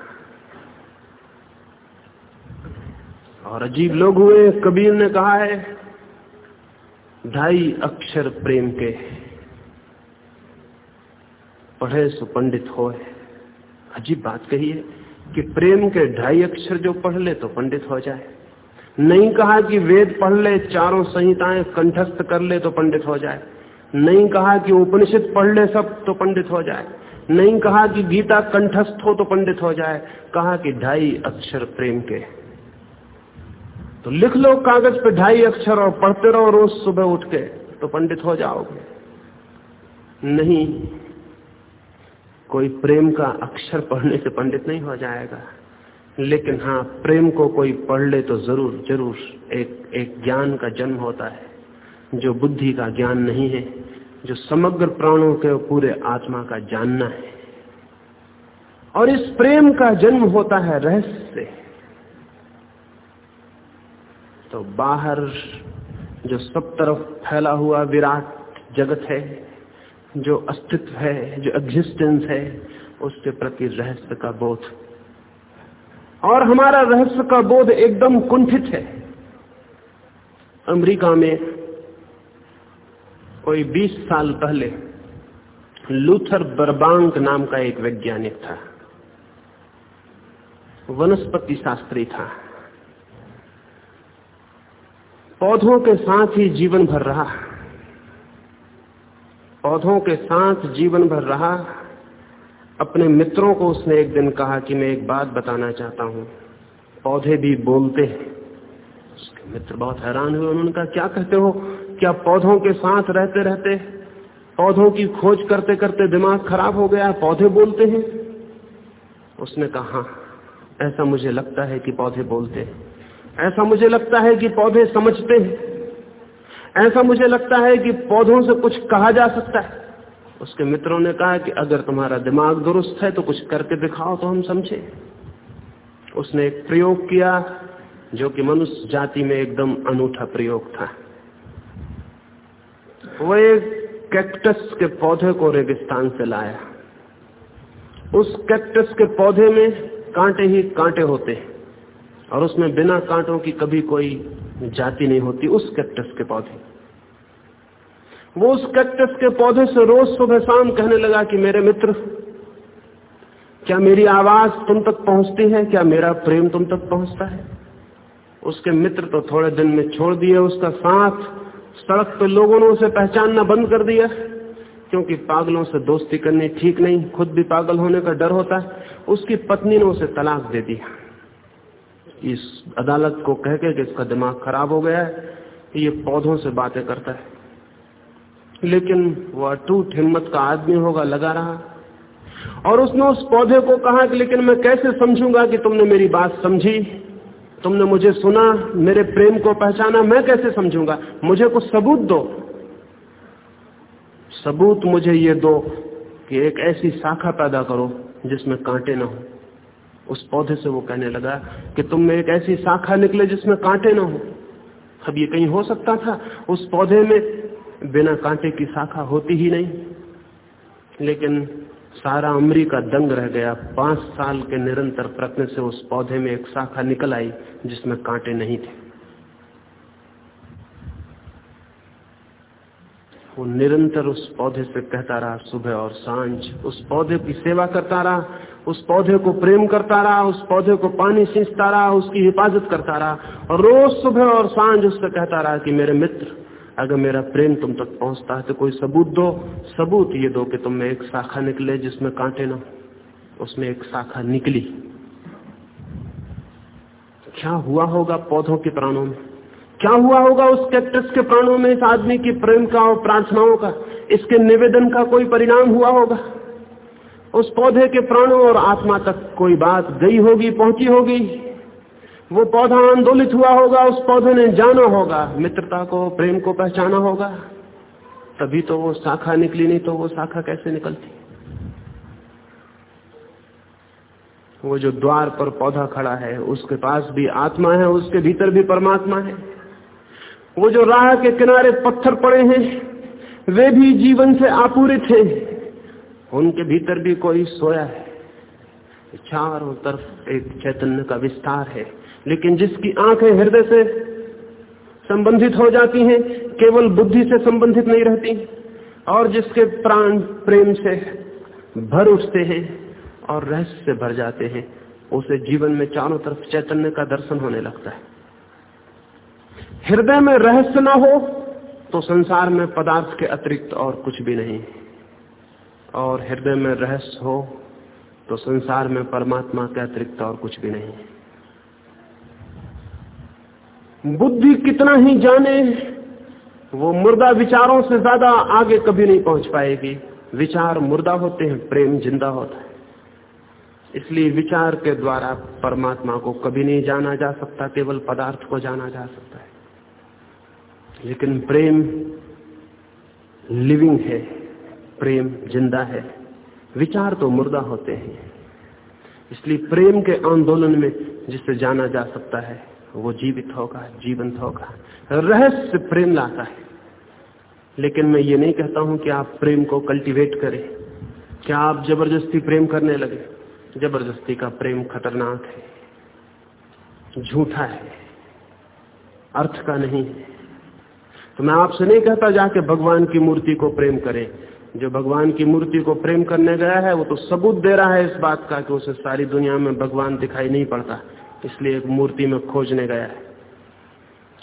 और अजीब लोग हुए, कबीर ने कहा है, ढाई अक्षर प्रेम के, पढ़े सो पंडित हो। अजीब बात कही है कि प्रेम के ढाई अक्षर जो पढ़ ले तो पंडित हो जाए। नहीं कहा कि वेद पढ़ ले, चारों संहिताएँ कंठस्थ कर ले तो पंडित हो जाए। नहीं कहा कि उपनिषद पढ़ ले सब तो पंडित हो जाए। नहीं कहा कि गीता कंठस्थ हो तो पंडित हो जाए। कहा कि ढाई अक्षर प्रेम के। तो लिख लो कागज़ पे ढाई अक्षर और पढ़ते रहो रोज सुबह उठ के तो पंडित हो जाओगे। नहीं, कोई प्रेम का अक्षर पढ़ने से पंडित नहीं हो जाएगा। लेकिन हाँ प्रेम को कोई पढ़ ले तो ज़रूर ज़रूर एक एक ज्ञान का जन्म होता है, जो बुद्धि का ज्ञान नहीं है, जो समग्र प्राणों के पूरे आत्मा का जानना है। और इस प्रेम का जन्म होता है रहस्य। से तो बाहर जो सब तरफ़ फैला हुआ विराट जगत है, जो अस्तित्व है, जो एग्जिस्टेंस है, उसके प्रति रहस्य का बोध और हमारा रहस्य का बोध एकदम कुंठित है। अमेरिका में कोई 20 साल पहले लूथर बरबांक नाम का एक वैज्ञानिक था। वनस्पति शास्त्री था। पौधों के साथ ही जीवन भर रहा। पौधों के साथ जीवन भर रहा। अपने मित्रों को उसने एक दिन कहा कि मैं एक बात बताना चाहता हूँ। पौधे भी बोलते हैं। उसके मित्र बहुत हैरान हुए। उन्होंने कहा, क्या कहते हो? क्या पौधों के साथ रहते रहते पौधों की खोज करते करते दिमाग खराब हो गया? पौधे बोलते हैं? उसने कहा हाँ ऐसा मुझे लगता है कि पौधे बोलते हैं। ऐसा मुझे लगता है कि पौधे समझते हैं। ऐसा मुझे लगता है कि पौधों से कुछ कहा जा सकता है। उसके मित्रों ने कहा कि अगर तुम्हारा दिमाग दुरुस्त है तो कुछ करके दिखाओ तो हम समझे। उसने एक प्रयोग किया जो कि मनुष्य जाति में एकदम अनूठा प्रयोग था। वो एक कैक्टस के पौधे को रेगिस्तान से लाया। उस कैक्टस के पौधे में कांटे ही कांटे होते और उसमें बिना कांटों की कभी कोई जाति नहीं होती उस कैक्टस के पौधे। वो उस कैक्टस के पौधे से रोज सुबह शाम कहने लगा कि मेरे मित्र, क्या मेरी आवाज़ तुम तक पहुँचती है? क्या मेरा प्रेम तुम तक पहुँचता है? उसके मित्र तो थोड़े दिन में छोड़ दिए, उसका साथ सड़क पे लोगों ने उसे पहचानना बंद कर दिया, क्योंकि पागलों से दोस्ती करनी ठीक नहीं, खुद भी पागल होने का डर होता है। उसकी पत्नी ने उसे तलाक दे दिया। इस अदालत को कह के कि इसका दिमाग खराब हो गया है, ये पौधों से बातें करता है। लेकिन वह अटूट हिम्मत का आदमी होगा, लगा रहा। और उसने उस पौधे को कहा कि, लेकिन मैं कैसे समझूँगा कि तुमने मेरी बात समझी? तुमने मुझे सुना, मेरे प्रेम को पहचाना, मैं कैसे समझूँगा? मुझे कुछ सबूत दो। सबूत मुझे ये दो कि एक ऐसी शाखा पैदा करो जिसमें कांटे ना हो। उस पौधे से वो कहने लगा कि, तुम में एक ऐसी शाखा निकले जिसमें कांटे ना हो। अब ये कहीं हो सकता था? उस पौधे में बिना कांटे की शाखा होती ही नहीं। लेकिन सारा अमरीका दंग रह गया। पाँच साल के निरंतर प्रयत्न से उस पौधे में एक शाखा निकल आई, जिसमें कांटे नहीं थे। वो निरंतर उस पौधे से कहता रहा, सुबह और साँझ उस पौधे की सेवा करता रहा, उस पौधे को प्रेम करता रहा, उस पौधे को पानी सींचता रहा, उसकी हिफाजत करता रहा और रोज सुबह और साँझ उससे कहता रहा कि मेरे मित्र अगर मेरा प्रेम तुम तक पहुँचता है तो कोई सबूत दो? सबूत ये दो कि तुम में एक शाखा निकले जिसमें कांटे ना उसमें एक शाखा निकली। क्या हुआ होगा पौधों के प्राणों में? क्या हुआ होगा उस कैक्टस के प्राणों में इस आदमी की प्रेम का और प्रार्थनाओं का? इसके निवेदन का कोई परिणाम हुआ होगा? उस पौधे के प्राणों और आत्मा तक कोई बात गई होगी, पहुँची होगी? वो पौधा आंदोलित हुआ होगा, उस पौधे ने जाना होगा, मित्रता को, प्रेम को पहचाना होगा। तभी तो वो शाखा निकली, नहीं तो वो शाखा कैसे निकलती? वो जो द्वार पर पौधा खड़ा है, उसके पास भी आत्मा है, उसके भीतर भी परमात्मा है। वो जो राह के किनारे पत्थर पड़े हैं, वे भी जीवन से आपूरित हैं। उनके भीतर भी कोई सोया है। चारों तरफ़ एक चैतन्य का विस्तार है। लेकिन जिसकी आँखें हृदय से संबंधित हो जाती हैं, केवल बुद्धि से संबंधित नहीं रहती। और जिसके प्राण प्रेम से भर उठते हैं और रहस्य से भर जाते हैं, उसे जीवन में चारों तरफ़ चैतन्य का दर्शन होने लगता है। हृदय में रहस्य ना हो तो संसार में पदार्थ के अतिरिक्त और कुछ भी नहीं। और हृदय में रहस्य हो तो संसार में परमात्मा के अतिरिक्त और कुछ भी नहीं। बुद्धि कितना ही जाने, वो मुर्दा विचारों से ज़्यादा आगे कभी नहीं पहुँच पाएगी। विचार मुर्दा होते हैं, प्रेम ज़िंदा होता है। इसलिए विचार के द्वारा परमात्मा को कभी नहीं जाना जा सकता, केवल पदार्थ को जाना जा सकता है। लेकिन प्रेम लिविंग है, प्रेम ज़िंदा है। विचार तो मुर्दा होते हैं। इसलिए प्रेम के आंदोलन में जिसे जाना जा सकता है वो जीवित होगा, जीवंत होगा। रहस्य प्रेम लाता है। लेकिन मैं ये नहीं कहता हूँ कि आप प्रेम को कल्टीवेट करें। क्या आप ज़बरदस्ती प्रेम करने लगे? ज़बरदस्ती का प्रेम खतरनाक है। झूठा है। अर्थ का नहीं है। तो मैं आपसे नहीं कहता जाके भगवान की मूर्ति को प्रेम करें। जो भगवान की मूर्ति को प्रेम करने गया है, वो तो सबूत दे रहा है इस बात का कि उसे सारी दुनिया में भगवान दिखाई नहीं पड़ता। इसलिए एक मूर्ति में खोजने गया है।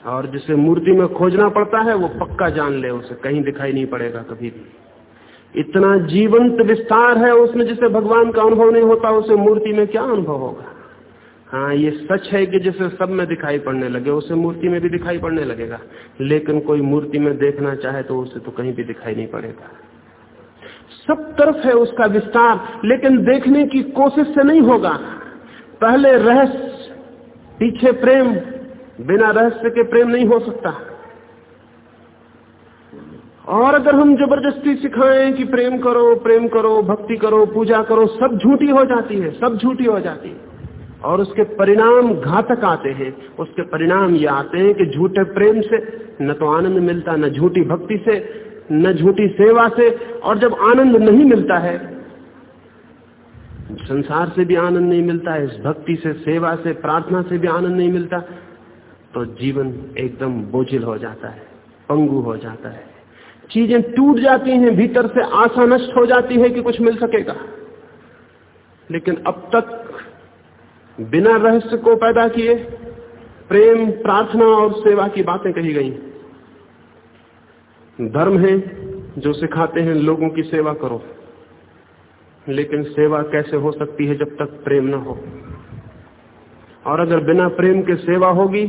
और जिसे मूर्ति में खोजना पड़ता है, वो पक्का जान ले, उसे कहीं दिखाई नहीं पड़ेगा कभी भी। इतना जीवंत विस्तार है उसमें जिसे भगवान का अनुभव नहीं होता, उसे मूर्ति में क्या अनुभव होगा? हाँ ये सच है कि जिसे सब में दिखाई पड़ने लगे, उसे मूर्ति में भी दिखाई पड़ने लगेगा। लेकिन कोई मूर्ति में देखना चाहे तो उसे तो कहीं भी दिखाई नहीं पड़ेगा। सब तरफ़ है उसका विस्तार, लेकिन देखने की कोशिश से नहीं होगा। पहले रहस्य पीछे प्रेम, बिना रहस्य के प्रेम नहीं हो सकता। और अगर हम ज़बरदस्ती सिखाएँ कि प्रेम करो प्रेम करो, भक्ति करो, पूजा करो, सब झूठी हो जाती है, सब झूठी हो जाती है। और उसके परिणाम घातक आते हैं, उसके परिणाम ये आते हैं कि झूठे प्रेम से न तो आनंद मिलता, न झूठी भक्ति से, न झूठी सेवा से, और जब आनंद नहीं मिलता है संसार से भी आनंद नहीं मिलता, इस भक्ति से, सेवा से, प्रार्थना से भी आनंद नहीं मिलता तो जीवन एकदम बोझिल हो जाता है, पंगु हो जाता है। चीज़ें टूट जाती हैं, भीतर से आशा नष्ट हो जाती है कि कुछ मिल सकेगा। लेकिन अब तक बिना रहस्य को पैदा किए, प्रेम, प्रार्थना और सेवा की बातें कही गई। धर्म है जो सिखाते हैं, लोगों की सेवा करो। लेकिन सेवा कैसे हो सकती है जब तक प्रेम न हो? और अगर बिना प्रेम के सेवा होगी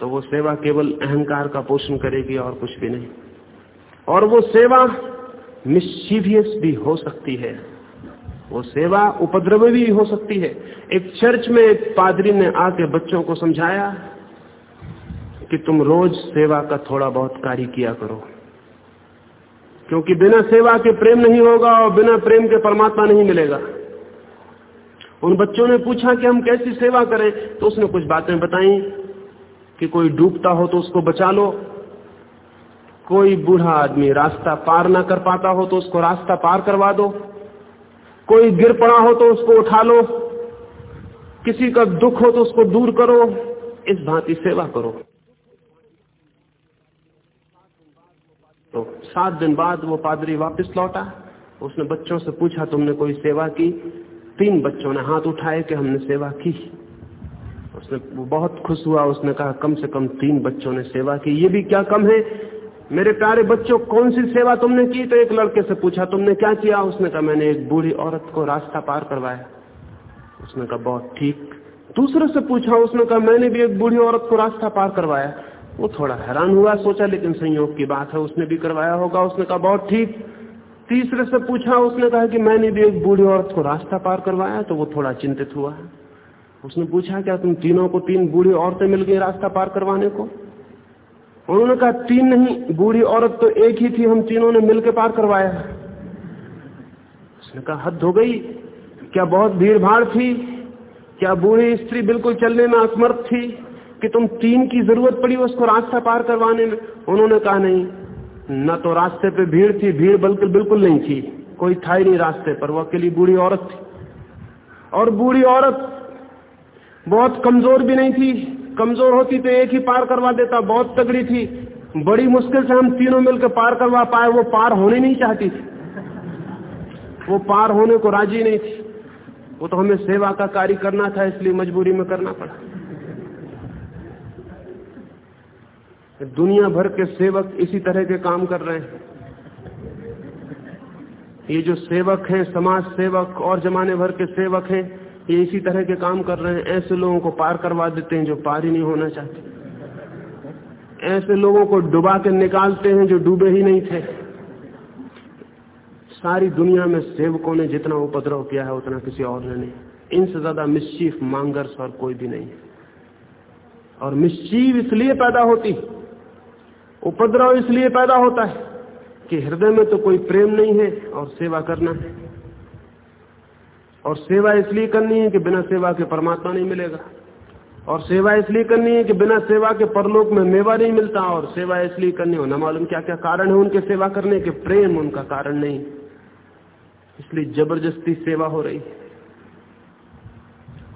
तो वो सेवा केवल अहंकार का पोषण करेगी और कुछ भी नहीं। और वो सेवा मिशीवियस भी हो सकती है। वो सेवा उपद्रव भी हो सकती है। एक चर्च में एक पादरी ने आके बच्चों को समझाया कि तुम रोज सेवा का थोड़ा बहुत कार्य किया करो। क्योंकि बिना सेवा के प्रेम नहीं होगा और बिना प्रेम के परमात्मा नहीं मिलेगा। उन बच्चों ने पूछा कि हम कैसी सेवा करें तो उसने कुछ बातें बताई कि कोई डूबता हो तो उसको बचा लो, कोई बूढ़ा आदमी रास्ता पार ना कर पाता हो तो उसको रास्ता पार करवा दो, कोई गिर पड़ा हो तो उसको उठा लो, किसी का दुख हो तो उसको दूर करो, इस भांति सेवा करो। तो सात दिन बाद वो पादरी वापस लौटा। उसने बच्चों से पूछा, तुमने कोई सेवा की? तीन बच्चों ने हाथ उठाए कि हमने सेवा की। उसने, वो बहुत खुश हुआ। उसने कहा, कम से कम तीन बच्चों ने सेवा की। ये भी क्या कम है? मेरे प्यारे बच्चों, कौन सी सेवा तुमने की? तो एक लड़के से पूछा, तुमने क्या किया? उसने कहा, मैंने एक बूढ़ी औरत को रास्ता पार करवाया। उसने कहा, बहुत ठीक। दूसरे से पूछा, उसने कहा, मैंने भी एक बूढ़ी औरत को रास्ता पार करवाया। वो थोड़ा हैरान हुआ, सोचा लेकिन संयोग की बात है, उसने भी करवाया होगा। उसने कहा, बहुत ठीक। तीसरे से पूछा, उसने कहा कि मैंने भी एक बूढ़ी औरत को रास्ता पार करवाया तो वो थोड़ा चिंतित हुआ। उसने पूछा, क्या तुम तीनों को तीन बूढ़ी औरतें मिल गई रास्ता पार करवाने को? उन्होंने कहा, तीन नहीं, बूढ़ी औरत तो एक ही थी, हम तीनों ने मिलकर पार करवाया। उसने कहा, हद हो गई। क्या बहुत भीड़ भाड़ थी? क्या बूढ़ी स्त्री बिल्कुल चलने में असमर्थ थी? कि तुम तीन की ज़रूरत पड़ी उसको रास्ता पार करवाने में। उन्होंने कहा, नहीं, न तो रास्ते पे भीड़ थी, भीड़ बल्कि बिल्कुल नहीं थी। कोई था ही नहीं रास्ते पर, वो अकेली बूढ़ी औरत थी। और बूढ़ी औरत बहुत कमज़ोर भी नहीं थी, कमज़ोर होती तो एक ही पार करवा देता, बहुत तगड़ी थी। बड़ी मुश्किल से हम तीनों मिलकर पार करवा पाए, वो पार होने नहीं चाहती थी। वो पार होने को राज़ी नहीं थी। वो तो हमें सेवा का कार्य करना था, इसलिए मजबूरी में करना पड़ा। दुनिया भर के सेवक इसी तरह के काम कर रहे हैं। ये जो सेवक हैं, समाज सेवक और जमाने भर के सेवक हैं, ये इसी तरह के काम कर रहे हैं। ऐसे लोगों को पार करवा देते हैं जो पार ही नहीं होना चाहते। ऐसे लोगों को डुबा के निकालते हैं जो डूबे ही नहीं थे। सारी दुनिया में सेवकों ने जितना उपद्रव किया है, उतना किसी और ने नहीं। इनसे ज़्यादा मिस्चीफ मांगर्स और कोई भी नहीं है। और मिस्चीव इसलिए पैदा होती उपद्रव इसलिए पैदा होता है कि हृदय में तो कोई प्रेम नहीं है और सेवा करना है। और सेवा इसलिए करनी है कि बिना सेवा के परमात्मा नहीं मिलेगा। और सेवा इसलिए करनी है कि बिना सेवा के परलोक में मेवा नहीं मिलता और सेवा इसलिए करनी हो। न मालूम क्या क्या कारण है उनके सेवा करने के। प्रेम उनका कारण नहीं। इसलिए ज़बरदस्ती सेवा हो रही है।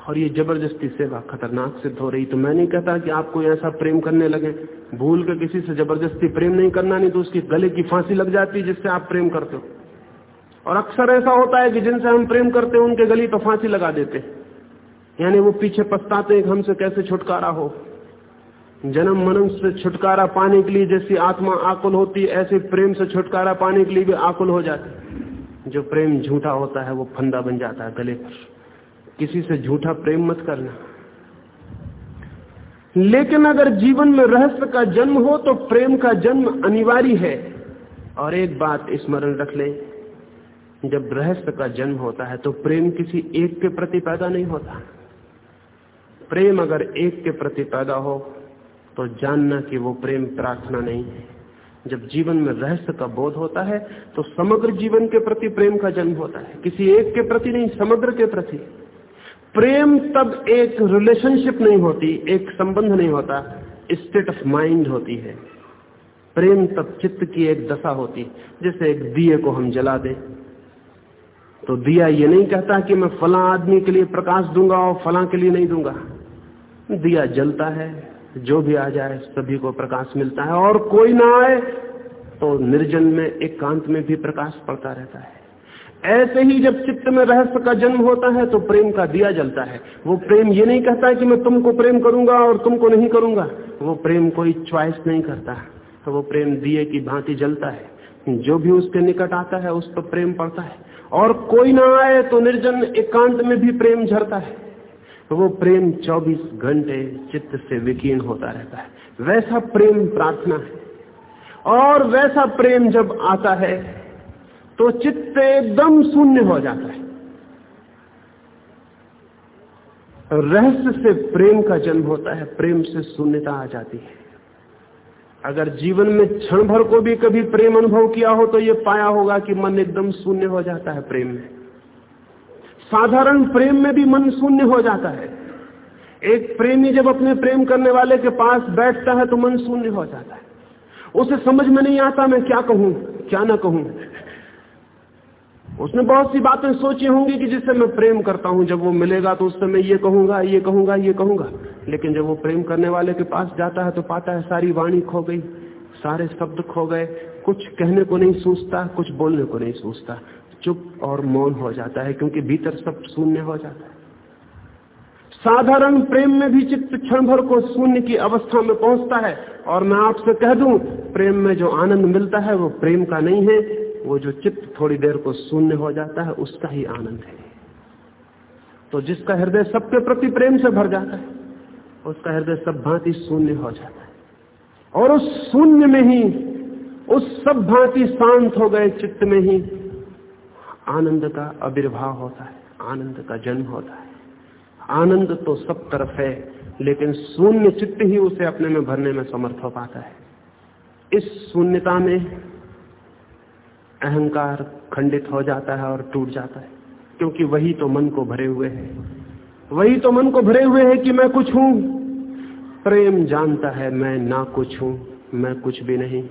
और ये ज़बरदस्ती सेवा खतरनाक सिद्ध हो रही। तो मैं नहीं कहता कि आपको ऐसा प्रेम करने लगे। भूल के किसी से ज़बरदस्ती प्रेम नहीं करना, नहीं तो उसकी गले की फांसी लग जाती जिससे आप प्रेम करते हो। और अक्सर ऐसा होता है कि जिनसे हम प्रेम करते हैं, उनके गली पर फांसी लगा देते। यानी वो पीछे पछताते हैं हमसे कैसे छुटकारा हो। जन्म मनन से छुटकारा पाने के लिए जैसी आत्मा आकुल होती है, ऐसे प्रेम से छुटकारा पाने के लिए भी आकुल हो जाती जो प्रेम झूठा होता है, वो फंदा बन जाता है गले पर। किसी से झूठा प्रेम मत करना। लेकिन अगर जीवन में रहस्य का जन्म हो तो प्रेम का जन्म अनिवार्य है। और एक बात स्मरण रख ले, जब रहस्य का जन्म होता है तो प्रेम किसी एक के प्रति पैदा नहीं होता। प्रेम अगर एक के प्रति पैदा हो तो जानना कि वो प्रेम प्रार्थना नहीं है। जब जीवन में रहस्य का बोध होता है तो समग्र जीवन के प्रति प्रेम का जन्म होता है। किसी एक के प्रति नहीं, समग्र के प्रति। प्रेम तब एक रिलेशनशिप नहीं होती, एक संबंध नहीं होता स्टेट ऑफ़ माइंड होती है। प्रेम तब चित्त की एक दशा होती, जैसे एक दिए को हम जला दें। तो दिया ये नहीं कहता कि मैं फला आदमी के लिए प्रकाश दूँगा और फला के लिए नहीं दूँगा। दिया जलता है, जो भी आ जाए सभी को प्रकाश मिलता है, और कोई ना आए तो निर्जन में, एकांत एक में भी प्रकाश पड़ता रहता है। ऐसे ही जब चित्त में रहस्य का जन्म होता है तो प्रेम का दिया जलता है। वो प्रेम ये नहीं कहता कि मैं तुमको प्रेम करूँगा और तुमको नहीं करूँगा। वो प्रेम कोई च्वाइस नहीं करता। तो वो प्रेम दिए की भांति जलता है। जो भी उसके निकट आता है, उस पर प्रेम पड़ता है। और कोई ना आए तो निर्जन एकांत में भी प्रेम झरता है। तो वो प्रेम 24 घंटे चित्त से विकीर्ण होता रहता है। वैसा प्रेम प्रार्थना है। और वैसा प्रेम जब आता है तो चित्त एकदम शून्य हो जाता है। रहस्य से प्रेम का जन्म होता है, प्रेम से शून्यता आ जाती है। अगर जीवन में क्षण भर को भी कभी प्रेम अनुभव किया हो तो यह पाया होगा कि मन एकदम शून्य हो जाता है प्रेम में। साधारण प्रेम में भी मन शून्य हो जाता है। एक प्रेमी जब अपने प्रेम करने वाले के पास बैठता है तो मन शून्य हो जाता है। उसे समझ में नहीं आता मैं क्या कहूँ, क्या ना कहूँ। उसने बहुत सी बातें सोची होंगी कि जिससे मैं प्रेम करता हूँ, जब वो मिलेगा तो उससे मैं ये कहूँगा ये कहूँगा ये कहूँगा। लेकिन जब वो प्रेम करने वाले के पास जाता है तो पाता है सारी वाणी खो गई, सारे शब्द खो गए। कुछ कहने को नहीं सोचता, कुछ बोलने को नहीं सोचता। चुप और मौन हो जाता है, क्योंकि भीतर सब शून्य हो जाता है। साधारण प्रेम में भी चित्त क्षण भर को शून्य की अवस्था में पहुँचता है। और मैं आपसे कह दूँ, प्रेम में जो आनंद मिलता है, वो प्रेम का नहीं है। वो जो चित्त थोड़ी देर को शून्य हो जाता है, उसका ही आनंद है। तो जिसका हृदय सबके प्रति प्रेम से भर जाता है, उसका हृदय सब भांति शून्य हो जाता है। और उस शून्य में ही, उस सब भांति शांत हो गए चित्त में ही, आनंद का आविर्भाव होता है, आनंद का जन्म होता है। आनंद तो सब तरफ़ है, लेकिन शून्य चित्त ही उसे अपने में भरने में समर्थ हो पाता है। इस शून्यता में अहंकार खंडित हो जाता है और टूट जाता है। क्योंकि वही तो मन को भरे हुए है। वही तो मन को भरे हुए है कि मैं कुछ हूँ। प्रेम जानता है मैं ना कुछ हूँ, मैं कुछ भी नहीं।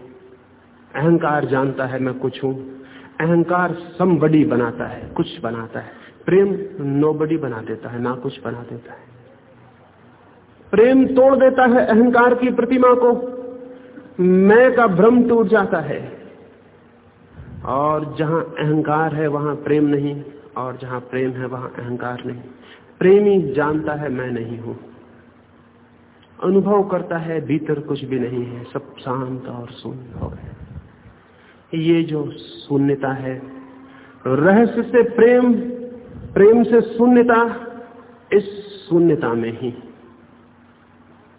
अहंकार जानता है मैं कुछ हूँ। अहंकार समबड़ी बनाता है, कुछ बनाता है। प्रेम नोबडी बना देता है, ना कुछ बना देता है। प्रेम तोड़ देता है अहंकार की प्रतिमा को। मैं का भ्रम टूट जाता है। और जहाँ अहंकार है, वहाँ प्रेम नहीं, और जहाँ प्रेम है, वहाँ अहंकार नहीं। प्रेमी जानता है, मैं नहीं हूँ। अनुभव करता है, भीतर कुछ भी नहीं है, सब शांत और शून्य हो गए। ये जो शून्यता है, रहस्य से प्रेम प्रेम से शून्यता, इस शून्यता में ही।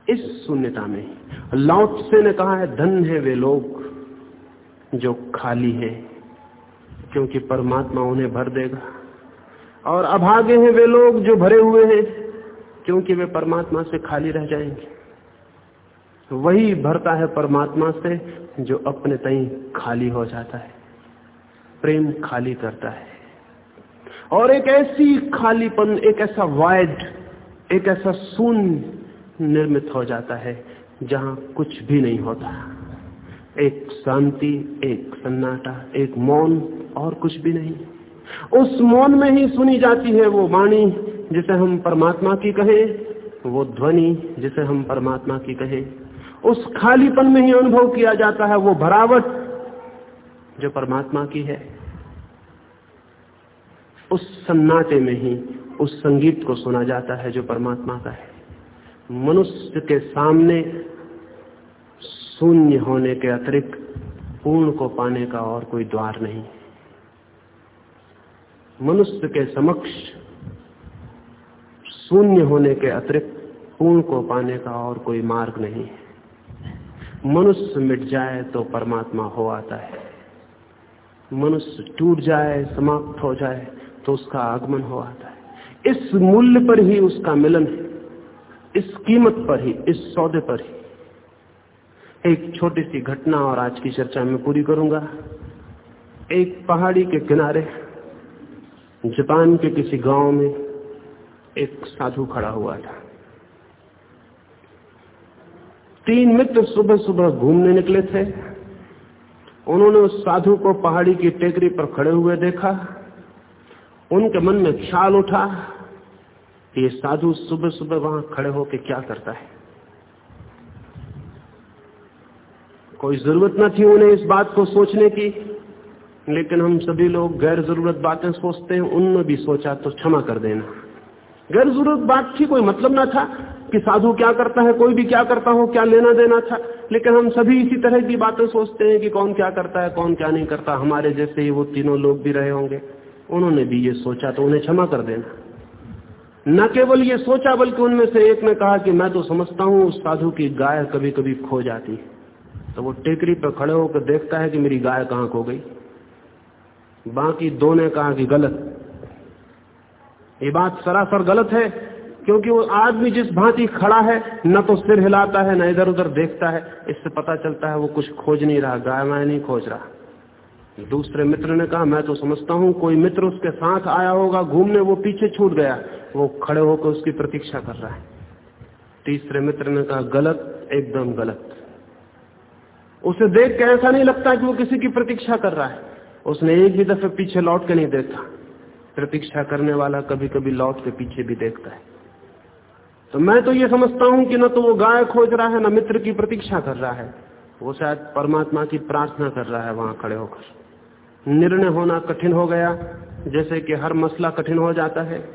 इस शून्यता में ही। लौट से ने कहा है, धन है वे लोग, जो खाली है। क्योंकि परमात्मा उन्हें भर देगा। और अभागे हैं वे लोग जो भरे हुए हैं, क्योंकि वे परमात्मा से खाली रह जाएँगे। वही भरता है परमात्मा से जो अपने तई खाली हो जाता है। प्रेम खाली करता है। और एक ऐसी खालीपन, एक ऐसा वाइड एक ऐसा शून्य निर्मित हो जाता है, जहाँ कुछ भी नहीं होता। एक शांति, एक सन्नाटा, एक मौन, और कुछ भी नहीं। उस मौन में ही सुनी जाती है वो वाणी, जिसे हम परमात्मा की कहें, वो ध्वनि, जिसे हम परमात्मा की कहें। उस खालीपन में ही अनुभव किया जाता है वो भरावट, जो परमात्मा की है। उस सन्नाटे में ही, उस संगीत को सुना जाता है जो परमात्मा का है। मनुष्य के सामने शून्य होने के अतिरिक्त पूर्ण को पाने का और कोई द्वार नहीं। मनुष्य के समक्ष शून्य होने के अतिरिक्त पूर्ण को पाने का और कोई मार्ग नहीं मनुष्य मिट जाए तो परमात्मा हो आता है। मनुष्य टूट जाए, समाप्त हो जाए तो उसका आगमन हो आता है। इस मूल्य पर ही उसका मिलन है, इस कीमत पर ही, इस सौदे पर ही। एक छोटी सी घटना और आज की चर्चा में पूरी करूँगा। एक पहाड़ी के किनारे, जापान के किसी गाँव में एक साधु खड़ा हुआ था। तीन मित्र सुबह सुबह घूमने निकले थे। उन्होंने उस साधु को पहाड़ी की टेकरी पर खड़े हुए देखा। उनके मन में ख्याल उठा कि ये साधु सुबह सुबह वहाँ खड़े होकर क्या करता है। कोई ज़रूरत न थी उन्हें इस बात को सोचने की। लेकिन हम सभी लोग गैर ज़रूरत बातें सोचते हैं उनने भी सोचा तो क्षमा कर देना। गैर ज़रूरत बात थी कोई मतलब ना था कि साधु क्या करता है, कोई भी क्या करता हो, क्या लेना देना था। लेकिन हम सभी इसी तरह की बातें सोचते हैं कि कौन क्या करता है, कौन क्या नहीं करता। हमारे जैसे ही वो तीनों लोग भी रहे होंगे, उन्होंने भी ये सोचा तो उन्हें क्षमा कर देना। न केवल ये सोचा, बल्कि उनमें से एक ने कहा कि मैं तो समझता हूँ, उस साधु की गाय कभी कभी खो जाती है। तो वो टेकरी पर खड़े होकर देखता है कि मेरी गाय कहाँ खो गई। बाकी दो ने कहा कि गलत। ये बात सरासर गलत है, क्योंकि वो आदमी जिस भांति खड़ा है, न तो सिर हिलाता है, न इधर उधर देखता है। इससे पता चलता है वो कुछ खोज नहीं रहा, गाय वाय नहीं खोज रहा। दूसरे मित्र ने कहा, मैं तो समझता हूँ, कोई मित्र उसके साथ आया होगा घूमने, वो पीछे छूट गया। वो खड़े होकर उसकी प्रतीक्षा कर रहा है। तीसरे मित्र ने कहा, गलत, एकदम गलत। उसे देख के ऐसा नहीं लगता कि वो किसी की प्रतीक्षा कर रहा है। उसने एक भी दफे पीछे लौट के नहीं देखा। प्रतीक्षा करने वाला कभी कभी लौट के पीछे भी देखता है। तो मैं तो ये समझता हूँ कि न तो वो गाय खोज रहा है, न मित्र की प्रतीक्षा कर रहा है। वो शायद परमात्मा की प्रार्थना कर रहा है वहाँ खड़े होकर। निर्णय होना कठिन हो गया, जैसे कि हर मसला कठिन हो जाता है।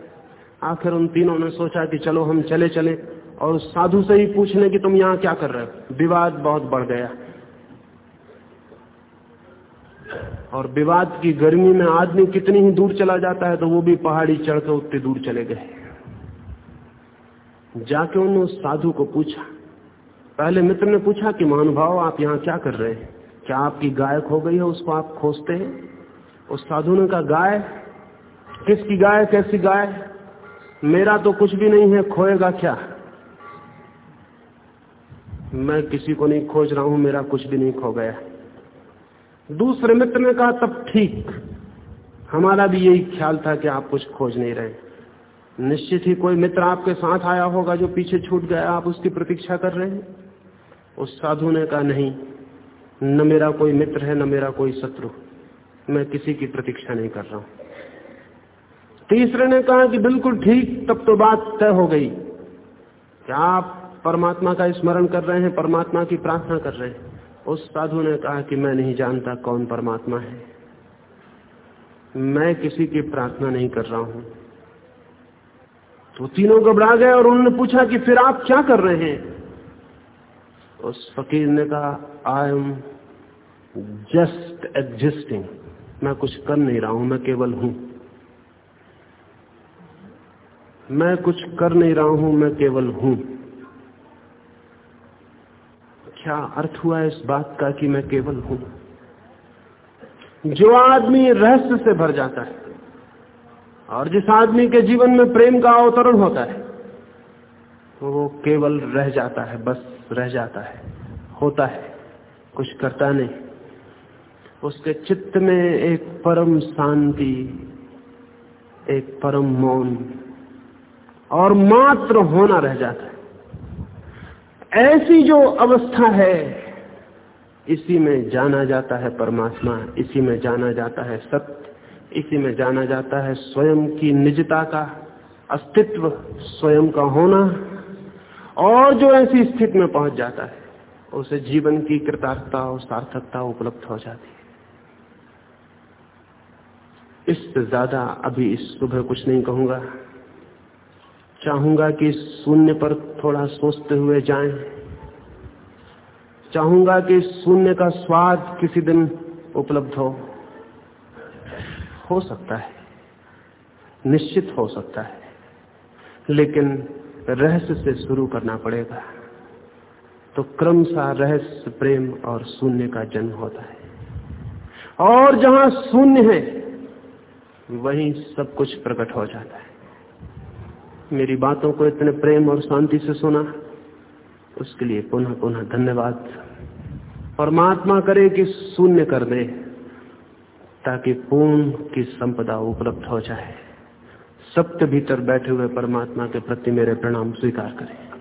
आखिर उन तीनों ने सोचा कि चलो हम चले चले और साधु से ही पूछने कि तुम यहाँ क्या कर रहे हो? विवाद बहुत बढ़ गया। और विवाद की गर्मी में आदमी कितनी ही दूर चला जाता है तो वो भी पहाड़ी चढ़कर उतने दूर चले गए। जाके उन्होंने उस साधु को पूछा, पहले मित्र ने पूछा कि महानुभाव, आप यहाँ क्या कर रहे हैं? क्या आपकी गाय खो गई है, उसको आप खोजते हैं? उस साधु ने कहा, गाय? किसकी गाय कैसी गाय? मेरा तो कुछ भी नहीं है, खोएगा क्या? मैं किसी को नहीं खोज रहा हूँ, मेरा कुछ भी नहीं खो गया। दूसरे मित्र ने कहा, तब ठीक। हमारा भी यही ख्याल था कि आप कुछ खोज नहीं रहे। निश्चित ही कोई मित्र आपके साथ आया होगा जो पीछे छूट गया, आप उसकी प्रतीक्षा कर रहे हैं? उस साधु ने कहा, नहीं, न मेरा कोई मित्र है, न मेरा कोई शत्रु। मैं किसी की प्रतीक्षा नहीं कर रहा हूँ। तीसरे ने कहा कि, बिल्कुल ठीक, तब तो बात तय हो गई क्या आप परमात्मा का स्मरण कर रहे हैं, परमात्मा की प्रार्थना कर रहे हैं। उस साधु ने कहा कि मैं नहीं जानता कौन परमात्मा है। मैं किसी की प्रार्थना नहीं कर रहा हूँ। तो तीनों घबरा गए और उन्होंने पूछा कि फिर आप क्या कर रहे हैं? उस फकीर ने कहा आई एम जस्ट एग्जिस्टिंग मैं कुछ कर नहीं रहा हूँ, मैं केवल हूँ। मैं कुछ कर नहीं रहा हूँ, मैं केवल हूँ। क्या अर्थ हुआ इस बात का कि मैं केवल हूँ? जो आदमी रहस्य से भर जाता है और जिस आदमी के जीवन में प्रेम का अवतरण होता है तो वो केवल रह जाता है, बस रह जाता है, होता है, कुछ करता नहीं। उसके चित्त में एक परम शांति, एक परम मौन और मात्र होना रह जाता है। ऐसी जो अवस्था है, इसी में जाना जाता है परमात्मा, इसी में जाना जाता है सत्य, इसी में जाना जाता है स्वयं की निजता का अस्तित्व, स्वयं का होना, और जो ऐसी स्थिति में पहुँच जाता है, उसे जीवन की कृतार्थता और सार्थकता उपलब्ध हो जाती है। इससे ज़्यादा अभी इस सुबह कुछ नहीं कहूँगा। चाहूँगा कि शून्य पर थोड़ा सोचते हुए जाएँ। चाहूँगा कि शून्य का स्वाद किसी दिन उपलब्ध हो। हो सकता है। निश्चित हो सकता है। लेकिन रहस्य से शुरू करना पड़ेगा। तो क्रमशः रहस्य, प्रेम और शून्य का जन्म होता है। और जहाँ शून्य है, वहीं सब कुछ प्रकट हो जाता है। मेरी बातों को इतने प्रेम और शांति से सुना, उसके लिए पुनः पुनः धन्यवाद। परमात्मा करे कि शून्य कर दे, ताकि पूर्ण की संपदा उपलब्ध हो जाए। सप्त भीतर बैठे हुए परमात्मा के प्रति मेरे प्रणाम स्वीकार करें।